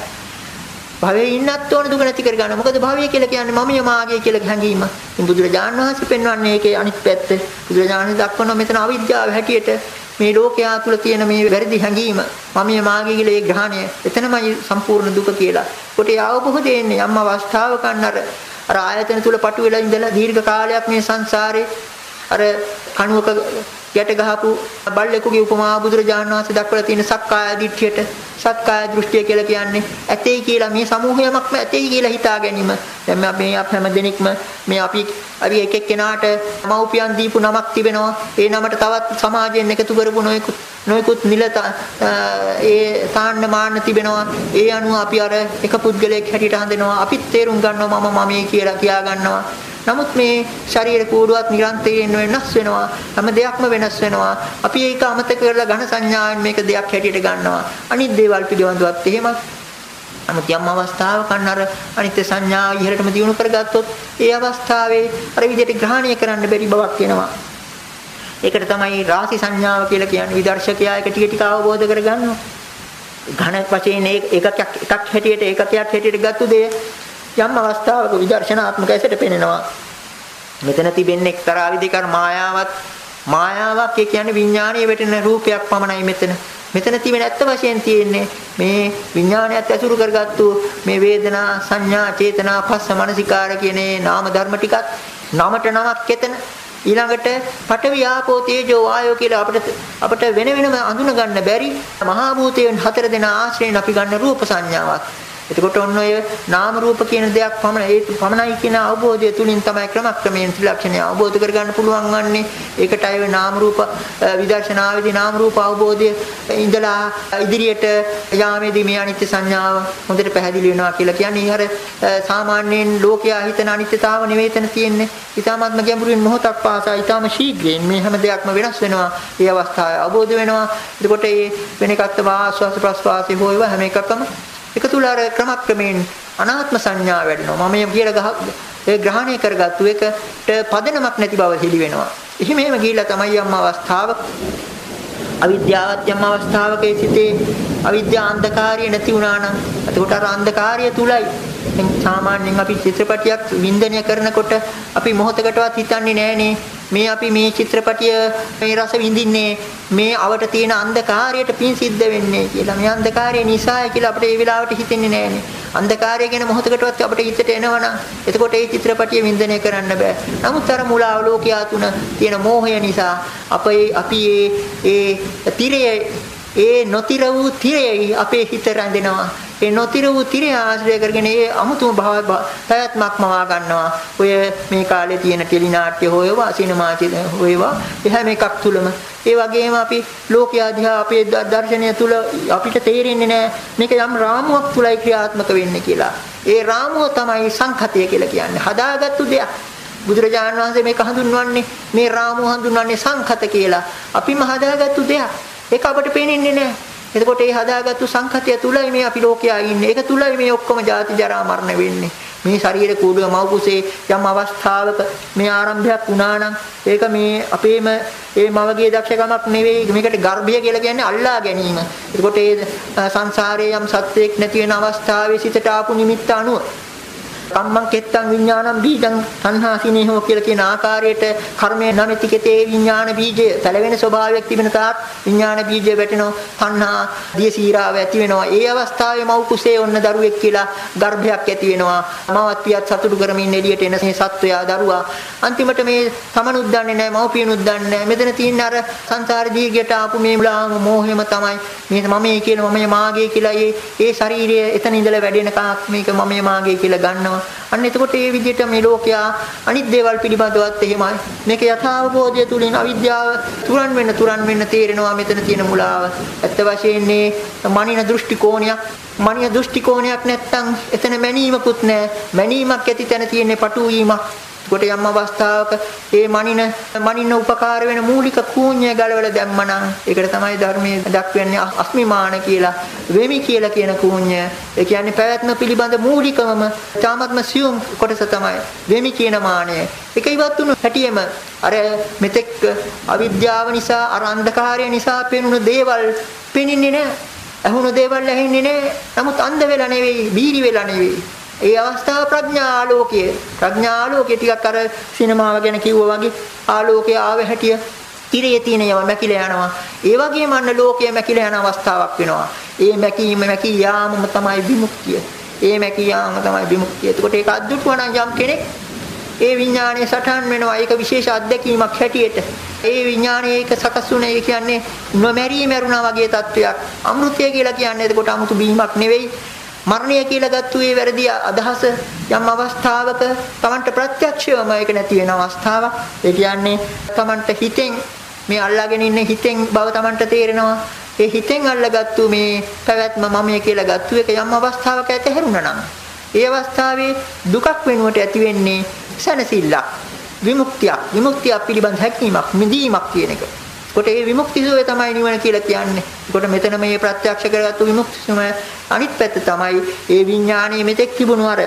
භවයේ ඉන්නත් ඕන දුක නැති කරගන්න. මොකද භවය කියලා කියන්නේ මමිය මාගේ කියලා හැඟීම. ඉතින් බුදුරජාණන් වහන්සේ පෙන්වන්නේ ඒකේ අනිත් පැත්ත. බුදුරජාණන් දක්වන මෙතන අවිද්‍යාව හැටියට මේ ලෝකයා තුල තියෙන මේ වැරදි හැඟීම මමිය මාගේ කියලා ඒ ග්‍රහණය එතනමයි සම්පූර්ණ දුක කියලා. කොට ඒ අවබෝධය එන්නේ යම් අවස්ථාවක අර අර ආයතන තුල පටු වෙලා ඉඳලා දීර්ඝ කාලයක් මේ සංසාරේ අර කණුවක යට ගහපු බල්ලෙකුගේ උපමා බුදුරජාණන් වහන්සේ දක්වලා තියෙන සක්කාය දිට්ඨියට සක්කාය දෘෂ්ටිය කියලා කියන්නේ ඇතේ කියලා මේ සමූහයමක්ම ඇතේ කියලා හිතා ගැනීම. දැන් මේ අප හැම දෙනෙක්ම මේ අපි අපි එක එක්කෙනාට මව්පියන් දීපු නමක් තිබෙනවා. ඒ නමට තවත් සමාජයෙන් එකතු කරපු නොයෙකුත් නොයෙකුත් නිලත ඒ තාන්න මාන්න තිබෙනවා. ඒ අනුව අපි අර එක පුද්ගලයෙක් හැටියට හඳිනවා. අපිත් තේරුම් ගන්නවා මම මමේ කියලා කියා ගන්නවා. නමුත් මේ ශරීර කූඩුවත් නිරන්තරයෙන් වෙනස් වෙනවා. හැම දෙයක්ම වෙනස් වෙනවා. අපි ඒක අමතක කරලා ඝන සංඥාවෙන් මේක දෙයක් හැටියට ගන්නවා. අනිත් දේවල් පිළිබඳවත් එහෙමත් නමුත් යම් අවස්ථාවක අර අනිත්‍ය සංඥාව ඉහළටම දියුණු කරගත්තොත් ඒ අවස්ථාවේ අර විදිහට ග්‍රහණය කරන්න බැරි බවක් එනවා. ඒකට තමයි රාසි සංඥාව කියලා කියන්නේ විදර්ශකයා එක ටික ටික අවබෝධ කරගන්නවා. ඝන වශයෙන් එකක් එකක් හැටියට ඒකකයක් හැටියට ගත්තු දෙය යම් අවස්ථාවක විදර්ශනාත්මක ඇසට පෙනෙනවා. මෙතන තිබෙන්නේ එක්තරා විදිහකර මායාවක් මායාවක් කියන්නේ විඥානීය වැටෙන රූපයක් පමණයි මෙතන. මෙතන තිබෙන ඇත්ත වශයෙන් තියෙන්නේ මේ විඥානයත් ඇසුරු කරගත්තු මේ වේදනා සංඥා චේතනා පස්ස මනසිකාර කියන නාම ධර්ම ටිකත් නමට නමක් කෙතන ඊළඟට පඨවි ආපෝ තේජෝ වායෝ කියලා අපිට අපිට වෙන වෙනම අඳුන ගන්න බැරි මහා භූතයන් හතර දෙනා ආශ්‍රයෙන් අපි ගන්න රූප සංඥාවක් එතකොට ඔන්න ඔය නාම රූප කියන දෙයක් පමණ ඒ පමණයි කියන අවබෝධය තුලින් තමයි ක්‍රමක්‍රමයෙන් ත්‍රිලක්ෂණය අවබෝධ කරගන්න පුළුවන් වන්නේ. ඒකට අය නාම රූප විදර්ශනාවේදී නාම රූප අවබෝධය ඉඳලා ඉදිරියට යාමේදී මේ අනිත්‍ය සංඥාව හොඳට පැහැදිලි වෙනවා කියලා කියන්නේ. අර සාමාන්‍යයෙන් ලෝකයා හිතන අනිත්‍යතාව නෙවෙයි තන තියෙන්නේ. ඊටාත්ම ගැඹුරින් මොහොතක් පාසා ඊටාම ශීඝ්‍රයෙන් මේ හැම දෙයක්ම වෙනස් වෙනවා. ඒ අවස්ථාවේ අවබෝධ වෙනවා. එතකොට මේ වෙන එකක්ද ආස්වාස ප්‍රස්වාසයේ හොයව හැම එකකම ඒක තුල අර ක්‍රමක්‍රමයෙන් අනාත්ම සංඥා වැඩෙනවා. මම මේ කියලා ගහ ඒ ග්‍රහණය කරගත්තු එකට පදනමක් නැති බව හෙළි වෙනවා. එහෙම එහෙම ගිහිල්ලා තමයි යම් අවස්ථාවක අවිද්‍යාවත් යම් අවස්ථාවක සිටේ අවිද්‍යා අන්ධකාරය නැති වුණා නම් එතකොට අර අන්ධකාරය තුලයි දැන් සාමාන්‍යයෙන් අපි චිත්‍රපටියක් වින්දනය කරනකොට අපි මොහොතකටවත් හිතන්නේ නෑනේ මේ අපි මේ චිත්‍රපටිය මේ රස විඳින්නේ මේ අවට තියෙන අන්ධකාරයට පින් සිද්ධ වෙන්නේ කියලා. මේ අන්ධකාරය නිසායි කියලා අපිට ඒ වෙලාවට හිතෙන්නේ නෑනේ. අන්ධකාරය ගැන මොහොතකටවත් අපිට හිතට එනවනම් එතකොට ඒ චිත්‍රපටිය වින්දනය කරන්න බෑ. නමුත් අර මුලාව ලෝකයා තුන තියෙන මෝහය නිසා අපේ අපි ඒ ඒ තිරයේ ඒ නොතිර වූ තිරයයි අපේ හිත රැඳෙනවා. ඒ නොතිර වූ තිරය ආශ්‍රය කරගෙන ඒ අමුතුම භව පැවැත්මක් මවා ගන්නවා. ඔය මේ කාලේ තියෙන ටෙලි නාට්‍ය හොයවා සිනමා හොයවා එහැම එකක් තුලම ඒ වගේම අපි ලෝකයා දිහා අපේ දර්ශනය තුල අපිට තේරෙන්නේ නැහැ මේක යම් රාමුවක් තුලයි ක්‍රියාත්මක වෙන්නේ කියලා. ඒ රාමුව තමයි සංඛතය කියලා කියන්නේ. හදාගත්තු දෙයක්. බුදුරජාණන් වහන්සේ මේක හඳුන්වන්නේ මේ රාමුව හඳුන්වන්නේ සංඛත කියලා. අපිම හදාගත්තු දෙයක්. ඒක අපට පේන්නේ නැහැ. එතකොට මේ හදාගත්තු සංඛතය තුලයි මේ අපි ලෝකයා ඉන්නේ. ඒක තුලයි මේ ඔක්කොම ජාති ජරා මරණ වෙන්නේ. මේ ශරීර කූඩුව මව් කුසේ යම් අවස්ථාවක මේ ආරම්භයක් වුණා නම් ඒක මේ අපේම ඒ මවගේ දක්ෂකමක් නෙවෙයි මේකට ගර්භය කියලා කියන්නේ අල්ලා ගැනීම. එතකොට ඒ සංසාරයේ යම් සත්‍යයක් නැති වෙන අවස්ථාවේ සිතට ආපු නිමිත්ත අනුව කම්මං කෙත්තං විඥානං බීජං තණ්හා සිනේහෝ කියලා කියන ආකාරයට කර්මයේ නැමැති කෙතේ විඥාන බීජය පැලවෙන ස්වභාවයක් තිබෙන තාක් විඥාන බීජය වැටෙනවා. තණ්හා දිය සීරාව ඇති වෙනවා. ඒ අවස්ථාවේ මව් කුසේ ඔන්න දරුවෙක් කියලා ගර්භයක් ඇති වෙනවා. මවත් පියත් සතුටු කරමින් එළියට එන මේ සත්වයා දරුවා. අන්තිමට මේ තමනුත් දන්නේ නැහැ මව්පියනුත් දන්නේ නැහැ. මෙතන තියෙන අර සංසාර දීර්ඝයට ආපු මේ මුලාම මෝහයම තමයි. මේ මමයේ කියලා මමයේ මාගේ කියලා ඒ ඒ ශරීරය එතන ඉඳලා වැඩෙන කාක් මේක මමයේ මාගේ කියලා ගන්නවා. අන්න එතකොට මේ විදිහට මේ ලෝකයා අනිත් දේවල් පිළිබඳවත් එහෙමයි මේක යථාබෝධය තුලින් අවිද්‍යාව තුරන් වෙන්න තුරන් වෙන්න තේරෙනවා මෙතන තියෙන මුලාව. ඇත්ත වශයෙන්ම මනින දෘෂ්ටි කෝණයක් මනින දෘෂ්ටි කෝණයක් නැත්තම් එතන මැනීමකුත් නැහැ මැනීමක් ඇති තැන තියෙන්නේ පටු වීමක්. කොට යම් අවස්ථාවක ඒ මනින මනින්න උපකාර වෙන මූලික කූඤ්ඤය ගලවලා දැම්මනම් ඒකට තමයි ධර්මයේ දක්වන්නේ අස්මිමාන කියලා වෙමි කියලා කියන කූඤ්ඤය. ඒ කියන්නේ පැවැත්ම පිළිබඳ මූලිකවම තාමත්ම සියුම් කොටස තමයි වෙමි කියන මානය. ඒක ඉවත් වුණු හැටියෙම අර මෙතෙක් අවිද්‍යාව නිසා අර අන්ධකාරය නිසා පෙනුණු දේවල් පෙනින්නේ නැහැ. ඇහුණු දේවල් ඇහෙන්නේ නැහැ. නමුත් අන්ධ වෙලා නෙවෙයි, බීරි වෙලා නෙවෙයි. ඒ අවස්ථාව ප්‍රඥා ආලෝකය. ප්‍රඥා ආලෝකය ටිකක් අර සිනමාව ගැන කිව්වා වගේ ආලෝකය ආව හැටිය තිරේ තියෙන යම මැකිලා යනවා. ඒ වගේම අන්න ලෝකය මැකිලා යන අවස්ථාවක් වෙනවා. ඒ මැකීම මැකී යාමම තමයි විමුක්තිය. ඒ මැකී යාම තමයි විමුක්තිය. එතකොට ඒක අද්දුටුවා නම් යම් කෙනෙක් ඒ විඥානයේ සටහන් වෙනවා. ඒක විශේෂ අත්දැකීමක් හැටියට. ඒ විඥානයේ ඒක සකස්ුනේ ඒ කියන්නේ නොමැරී මරුණා වගේ තත්වයක්. අමෘතය කියලා කියන්නේ එතකොට 아무තු බීමක් නෙවෙයි. මරණය කියලා ගත්තු ඒ වැරදි අදහස යම් අවස්ථාවක Tamanට ප්‍රත්‍යක්ෂවම ඒක නැති වෙන අවස්ථාවක්. ඒ කියන්නේ Tamanට හිතෙන් මේ අල්ලාගෙන ඉන්න හිතෙන් බව Tamanට තේරෙනවා. ඒ හිතෙන් අල්ලගත්තු මේ පැවැත්ම මමයේ කියලා ගත්තු එක යම් අවස්ථාවක ඇතහැරුණා නම් ඒ අවස්ථාවේ දුකක් වෙනුවට ඇති වෙන්නේ සැනසෙල්ලක් විමුක්තියක් විමුක්තිය පිළිබඳ හැකීමක් මිදීමක් කියන එක. කොට ඒ විමුක්ති සෝය තමයි නිවන කියලා කියන්නේ. කොට මෙතන මේ ප්‍රත්‍යක්ෂ කරගත්තු විමුක්ති සෝය අනිත් පැත්ත තමයි ඒ විඥානයේ මෙතෙක් තිබුණු අර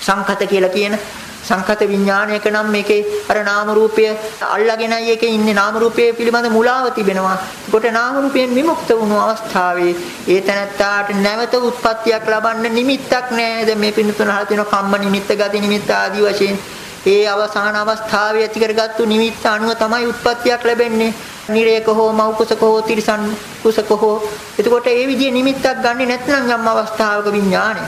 සංකත කියලා කියන සංකත විඥානයක නම් මේකේ අර නාම රූපය අල්ලාගෙනයි ඒකේ ඉන්නේ නාම රූපයේ පිළිබඳ මුලාව තිබෙනවා. කොට නාම රූපයෙන් විමුක්ත වුණු අවස්ථාවේ ඒ තැනත්තාට නැවත උත්පත්තියක් ලබන්න නිමිත්තක් නැහැ. දැන් මේ පින්නතුන අහලා තියෙනවා කම්ම නිමිත්ත, ගති නිමිත්ත ආදී වශයෙන් ඒ අවසාන අවස්ථාවේ ඇති කරගත්තු නිමිත්ත අනුව තමයි උත්පත්තියක් ලැබෙන්නේ. නිරේක හෝ මව් කුසක හෝ තිරිසන් කුසක හෝ. එතකොට ඒ විදිහේ නිමිත්තක් ගන්නෙ නැත්නම් යම් අවස්ථාවක විඥානය.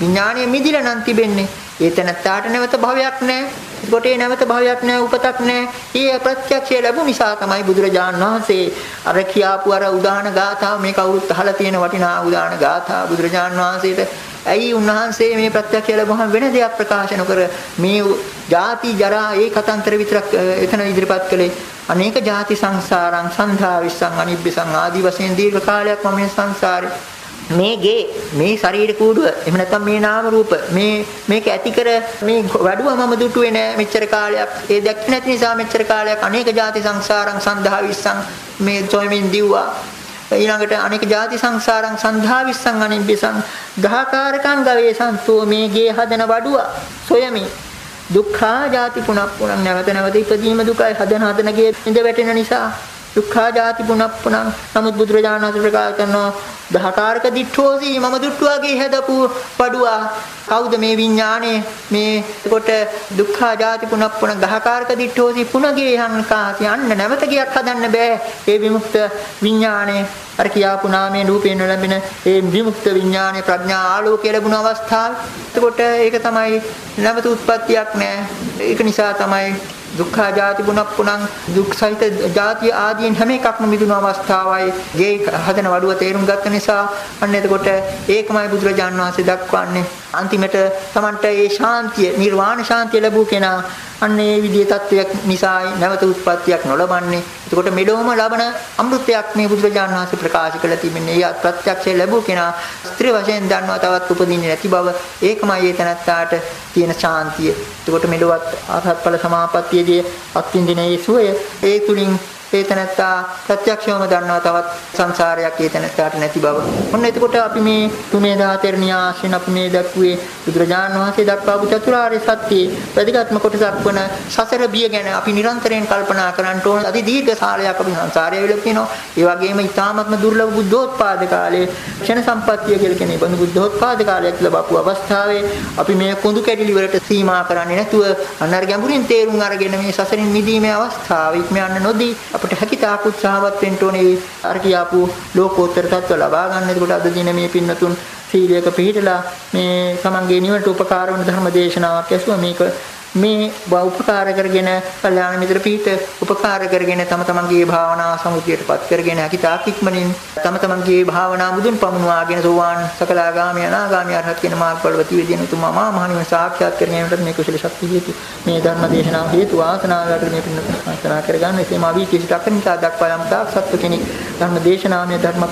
විඥානය මිදිලා නම් තිබෙන්නේ. ඒ තැනත්තාට නැවත භවයක් නැහැ. එතකොට ඒ නැවත භවයක් නැහැ, උපතක් නැහැ. ඒ ප්‍රත්‍යක්ෂය ලැබු නිසා තමයි බුදුරජාන් වහන්සේ අර කියාපු අර උදාන ගාථාව මේ කවුරුත් අහලා තියෙන වටිනා උදාන ගාථා බුදුරජාන් වහන්සේට ඇයි උන්වහන්සේ මේ ප්‍රත්‍යක්ෂය ලැබුවහම වෙන දෙයක් ප්‍රකාශ නොකර මේ ජාති ජරා ඒ කතන්තර විතරක් එතන ඉදිරිපත් කළේ අනේක ಜಾති සංසාරං සන්ධා විස්සං අනිබ්බසං ආදි වශයෙන් දීර්ඝ කාලයක් මම මේ සංසාරේ මේ ගේ මේ ශරීර කූඩුව එහෙම නැත්නම් මේ නාම රූප මේ මේක ඇති කර මේ වැඩුව මම දුටුවේ නෑ මෙච්චර කාලයක්. ඒ දැක්ක නැති නිසා මෙච්චර කාලයක් අනේක ಜಾති සංසාරං සන්ධා විස්සං මේ තොයමින් දිව්වා. ඊළඟට අනේක ಜಾති සංසාරං සන්ධා විස්සං අනිබ්බසං ගහකාරකං ගවේ සන්තෝ මේ ගේ හදන වැඩුව. සොයමි. දුක්ඛා ಜಾති පුනක් පුනක් නැවත නැවත ඉපදීම දුකයි. හදන හදන ගේ ඉඳ වැටෙන නිසා. දුක්ඛා ಜಾති පුනප්පුනං නමුත් බුදුරජාණන් වහන්සේ ප්‍රකාශ කරනවා දහකාරක දිට්ඨෝසි මම දුට්ටුවාගේ හැදපු වඩුවා කවුද මේ විඥානේ? මේ කොට දුක්ඛා ಜಾති පුනප්පුන ගහකාරක දිට්ඨෝසි පුනගේ යන්කාති යන්න නැවත ගියක් හදන්න බෑ. ඒ විමුක්ත විඥානේ අර කියාපු නාමයේ රූපයෙන් ලැබෙන ඒ විමුක්ත විඥානේ ප්‍රඥා ආලෝකය ලැබුණ අවස්ථාව. එතකොට ඒක තමයි නැවත උත්පත්තියක් නෑ. ඒක නිසා තමයි දුක්ඛ ජාති පුනප්පුනං දුක් සහිත ජාති ආදීන් හැම එකක්ම මිදුණු අවස්ථාවයි. ගේ හදන වඩුව තේරුම් ගත්ත නිසා අන්න එතකොට ඒකමයි බුදුරජාන් වහන්සේ දක්වන්නේ. අන්තිමට Tamanට ඒ ශාන්තිය නිර්වාණ ශාන්තිය ලැබූ කෙනා අන්න ඒ විදිහේ තත්වයක් නිසායි නැවත උත්පත්තියක් නොලබන්නේ. එතකොට මෙලොවම ලබන අමෘතයක් මේ බුදුරජාණන් වහන්සේ ප්‍රකාශ කළ තිබෙන්නේ. ඒ ප්‍රත්‍යක්ෂය ලැබූ කෙනා ස්ත්‍රී වශයෙන් දන්නවා තවත් උපදින්නේ නැති බව. ඒකමයි ඒ තනත්තාට තියෙන ශාන්තිය. එතකොට මෙලොවත් ආසත්ඵල සමාපත්තියේදී අත්විඳින ඒ සුවය ඒ තුලින් ඒ තැනත්තා ප්‍රත්‍යක්ෂවම දන්නවා තවත් සංසාරයක් ඒ තැනත්තාට නැති බව. ඔන්න එතකොට අපි මේ තුමේ දාතර්ණිය ආශ්‍රයෙන් අපි මේ දක්ුවේ බුදුරජාණන් වහන්සේ දක්වාපු චතුරාර්ය සත්‍යයේ ප්‍රතිගත්ම කොටසක් වන සසර බිය ගැන අපි නිරන්තරයෙන් කල්පනා කරන්න ඕන. අති දීර්ඝ කාලයක් අපි සංසාරයේ වෙලා තියෙනවා. ඒ වගේම ඊ타ත්ම දුර්ලභ බුද්ධෝත්පාද කාලයේ ක්ෂණ සම්පත්තිය කියලා කියන බඳු බුද්ධෝත්පාද කාලයක් ලැබපු අවස්ථාවේ අපි මේ කුඳු කැඩිලි වලට සීමා කරන්නේ නැතුව අන්නර ගැඹුරින් තේරුම් අරගෙන මේ සසරින් මිදීමේ අවස්ථාව ඉක්ම යන්න නොදී අපිට හැකියතාක් උත්සාහවත් වෙන්න ඕනේ අර කියාපු ලෝකෝත්තර තත්ත්ව ලබා ගන්න. එතකොට අද දින මේ පින්නතුන් සීලයක පිළිහිටලා මේ තමන්ගේ නිවනට උපකාර වන ධර්ම දේශනාවක් ඇසුවා මේක මේ උපකාර කරගෙන කල්යාණ මිත්‍ර පීඨ උපකාර කරගෙන තම තමන්ගේ භාවනා සමුතියටපත් කරගෙන හැකිතාක් ඉක්මනින් තම තමන්ගේ භාවනා මුදුන් පමුණවාගෙන සෝවාන් සකලාගාමී අනාගාමී අරහත් කියන මාර්ගවලති වේදින උතුමා මා මහණිවරණ සාක්ෂාත් කර ගැනීමට මේ කුසල ශක්තිය හේතු මේ ධර්ම දේශනාව හේතු වාසනාවකට මේ පින්න ප්‍රාර්ථනා කරගන්න. එසේම අවි කිසිටක් නිසා දක්වා යම් තාක් සත්ව කෙනෙක් ධර්ම දේශනාමය ධර්ම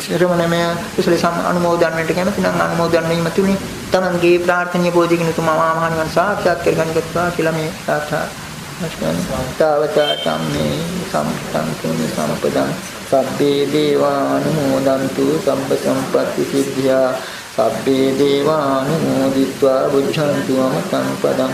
ශ්‍රමණ මෙය කුසල අනුමෝදන් වෙන්නට කැමති නම් අනුමෝදන් වීම තුලින් තමන්ගේ ප්‍රාර්ථනීය බෝධිගින තුමා මහා මහණන් සාක්ෂාත් කරගන්නකත්වා කියලා මේ සාක්ෂා නමස්කාරතාවතාම් මේ සම්පතං කුණ සම්පදං. සබ්බේ දේවානුමෝදන්තු සම්බ සම්පත්ති සිද්ධා. සබ්බේ දේවානුමෝදිත්වා බුද්ධන්තු අමතං පදං.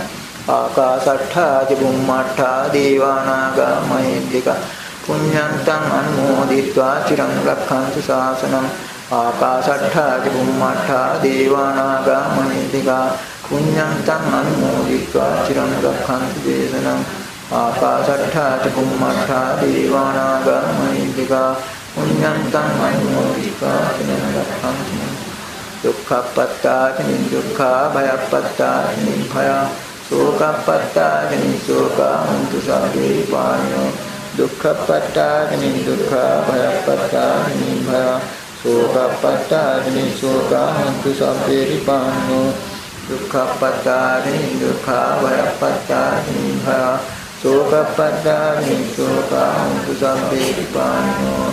ආකාසට්ඨා චුම්මට්ඨා දේවානාගා මහිද්దికා. පුඤ්ඤන්තං අනුමෝදිत्वा චිරං රක්ඛන්තු ශාසනං ආකාශට්ඨා චුම්මට්ඨා දේවානාගා මහින්దికා පුඤ්ඤන්තං අනුමෝදිत्वा චිරං රක්ඛන්තු දේශනං ආකාශට්ඨා චුම්මට්ඨා දේවානාගා මහින්దికා පුඤ්ඤන්තං අනුමෝදිत्वा චිරං රක්ඛන්තු දුක්ඛපත්තා චින් දුක්ඛා භයපත්තා චින් භය සෝකපත්තා චින් සෝකා මුතු සබ්බේ පාණෝ දුක්ඛපත්තාගනි දුක්ඛ භයපත්තාගනි භය සෝකපත්තාගනි සෝකාන්තු සම්පේරි පාන්නෝ දුක්ඛපත්තාගනි දුක්ඛ භයපත්තාගනි භය සෝකපත්තාගනි සෝකාන්තු සම්පේරි පාන්නෝ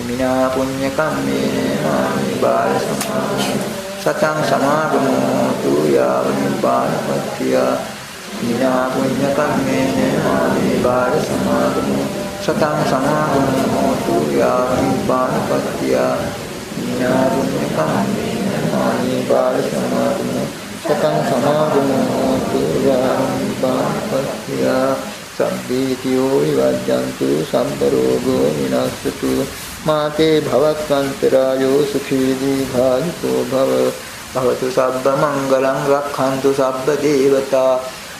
මිනා පුඤ්ඤ කම්මේ මාමි බාල සමාධි සතං සමාගමෝ තු යාව නිපානපත්තිය මිනා පුඤ්ඤ කම්මේ මාමි බාල සමාගමෝ සතං සමාගමෝ හෝතු යාමිපානපත්තිය ඥානුඤ්ඤ කම්මේ මානි බාල සමාගමෝ සතං සමාගමෝ හෝතු යාමිපානපත්තිය සම්බීතියෝ විවජ්ජන්තු සම්බරෝගෝ විනස්සතු මාතේ භවක්ඛන්තරායෝ සුඛී දීඝායුකෝ භව. භවතු සබ්බ මංගලං රක්ඛන්තු සබ්බ දේවතා.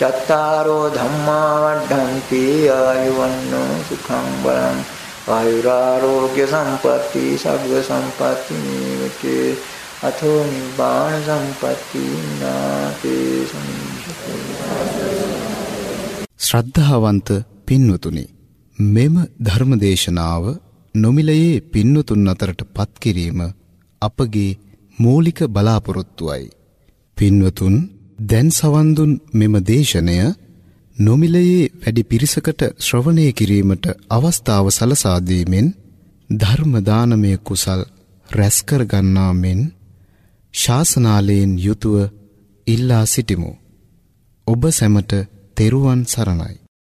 චත්තාරෝ ධම්මා වඩ්ඩಂತಿ ආයුවන්නෝ සුඛං බලං ආයුරාෝග්‍ය සම්පatti සග්ග සම්පatti නීවචේ අතෝ නිබ්බාන සම්පatti නාතේ ශ්‍රද්ධාවන්ත පින්වතුනි මෙම ධර්මදේශනාව නොමිලයේ පින්වතුන් අතරට පත් කිරීම අපගේ මූලික බලාපොරොත්තුවයි. පින්වතුන් දැන් සවන් දුන් මෙම දේශනය නොමිලයේ වැඩි පිරිසකට ශ්‍රවණය කිරීමට අවස්ථාව සලසා දීමෙන් ධර්ම දානමය කුසල් රැස් කර ගන්නා මෙන් ශාසනාලයෙන් යුතුව ඉල්ලා සිටිමු. ඔබ සැමට තෙරුවන් සරණයි.